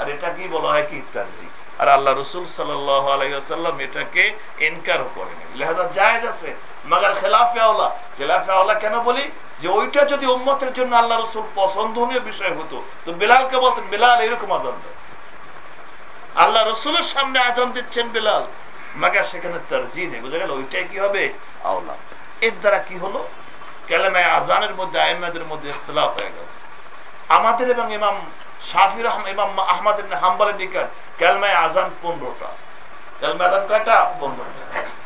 আর এটা কি বলা হয়? কি ইত্যাদি। আর আল্লাহ রসুল সাল্লাম এটাকে এনকারও করেনি। লেহাজা জায়েজ আছে মাগার খেলাফে আওলা খেলাফে আওলা কেন বলি? যে ওইটা যদি উম্মতের জন্য আল্লাহ রসুল পছন্দনীয় বিষয় হতো, তো বিলালকে বলতেন, বিলাল, এরকম আজান আল্লাহ রসুলের সামনে আজান দিচ্ছেন বিলাল। মাগার সেখানে তারজি নেই, বুঝা গেল ওইটাই কি হবে? আওলা। এর দ্বারা কি হলো? কেলেমায় আজানের মধ্যে আহমেদের মধ্যে ইখতলাফ হয়ে গেল। আমাদের এবং ইমাম শাফির ইমাম আহমদ হাম্বালের নিকট ক্যালমায় আজান পনেরোটা। ক্যালমায় আজান কয়টা? পনেরোটা।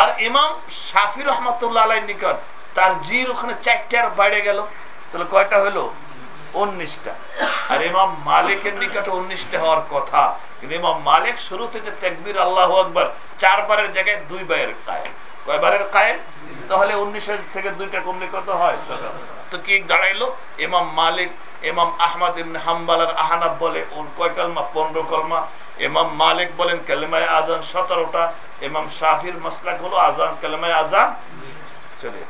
আর ইমাম শাফির রহমতুল্লাহ আলাই নিকট, তার জির ওখানে চারটার বাইরে গেল। তাহলে কয়টা হলো? উনিশটা। আর ইমাম মালিকের নিকটে উনিশটা হওয়ার কথা। কিন্তু ইমাম মালিক শুরুতে যে তেকবির, আল্লাহ আকবর, চারবারের জায়গায় দুই বারের কায়েম। কয়বারের কায়েম? তাহলে উনিশের থেকে দুইটা কমলে কত হয়? তো কি দাঁড়াইলো? ইমাম মালিক ইমাম আহমদ ইবনে হাম্বালার আহানাব বলে ওর কয় কলমা পনেরো কলমা ইমাম মালিক বলেন কালেমায় আজান সতেরোটা ইমাম শাফির মাসলাক হলো আজান কালেমায় আজান চলে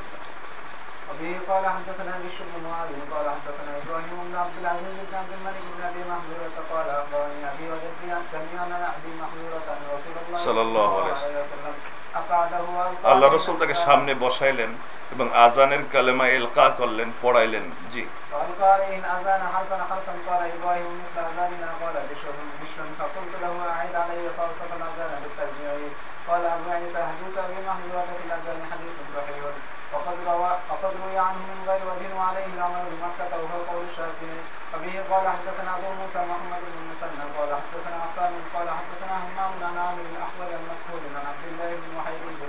وبه قال حدثنا بشر بن معاذ قال حدثنا ابراهيم بن عبد العزيز بن عبد الملك بن ابي محذورة قال اخبرني ابي وجدي عن جميعا عن ابي محذورة ان رسول الله صلى الله عليه وسلم اقعده والقى আল্লাহ রসুল তাকে সামনে বসাইলেন এবং আজানের কালেমা এলকা করলেন পড়াইলেন জি فألقى عليه الأذان حرفا حرفا قال إبراهيم مثل أذاننا قال بشر بشر فقلت له أعد علي فأوسط الأذان بالترجيع قال أبو عيسى حديث أبي محذورة في الأذان حديث صحيح وقد روى وقد روي عنه من غير وجه وعليه العمل بمكة وهو قول الشافعي وبه قال حدثنا أبو موسى محمد بن مسنى قال حدثنا عفان قال حدثنا همام عن عامر الأحول المكحول عن عبد الله بن وحيد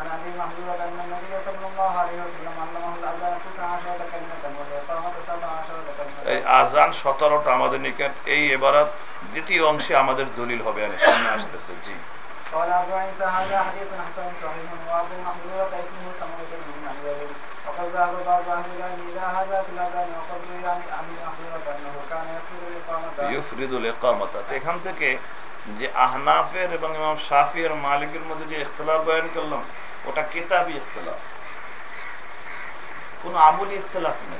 عن أبي محذورة أن النبي صلى الله عليه وسلم علمه الأذان تسع عشرة كلمة والإقامة سبع عشرة এই كلمة আজান সতেরোটা আমাদের নিকট এই এবারত দ্বিতীয় অংশে আমাদের দলিল হবে আর সামনে আসতেছে জি قال أبو عيسى هذا حديث حسن صحيح وأبو محذورة اسمه سمرة بن معيد وقد ذهب بعض أهل العلم إلى هذا في الأذان وقد روي عن أبي محذورة أنه كان يقصد الإقامة ইউফরিদুল একামতা তো এখান থেকে যে আহনাফের এবং ইমাম শাফি আর মালিকের মধ্যে যে ইখতলাফ বয়ান করলাম, ওটা কিতাবি ইখতলাফ। কোনো আমলি ইখতলাফ নেই।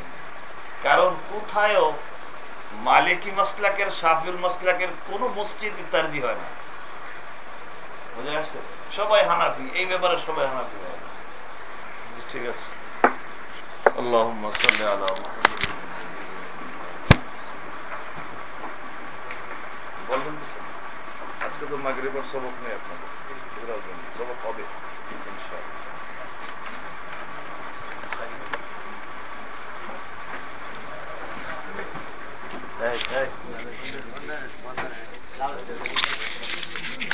কারণ কোথায়ও মালিকি মাসলাকের শাফিউল মাসলাকের কোনো মসজিদ তার্জি হয় না। বুঝে আসছে? সবাই হানাফি, এই ব্যাপারে সবাই হানাফি হয়ে গেছে। ঠিক আছে। আল্লাহ বলবেন আজকে তো মাগরিবার সবক নেই আপনাদের। ঘোরার জন্য সবক হবে ইনশাআল্লাহ।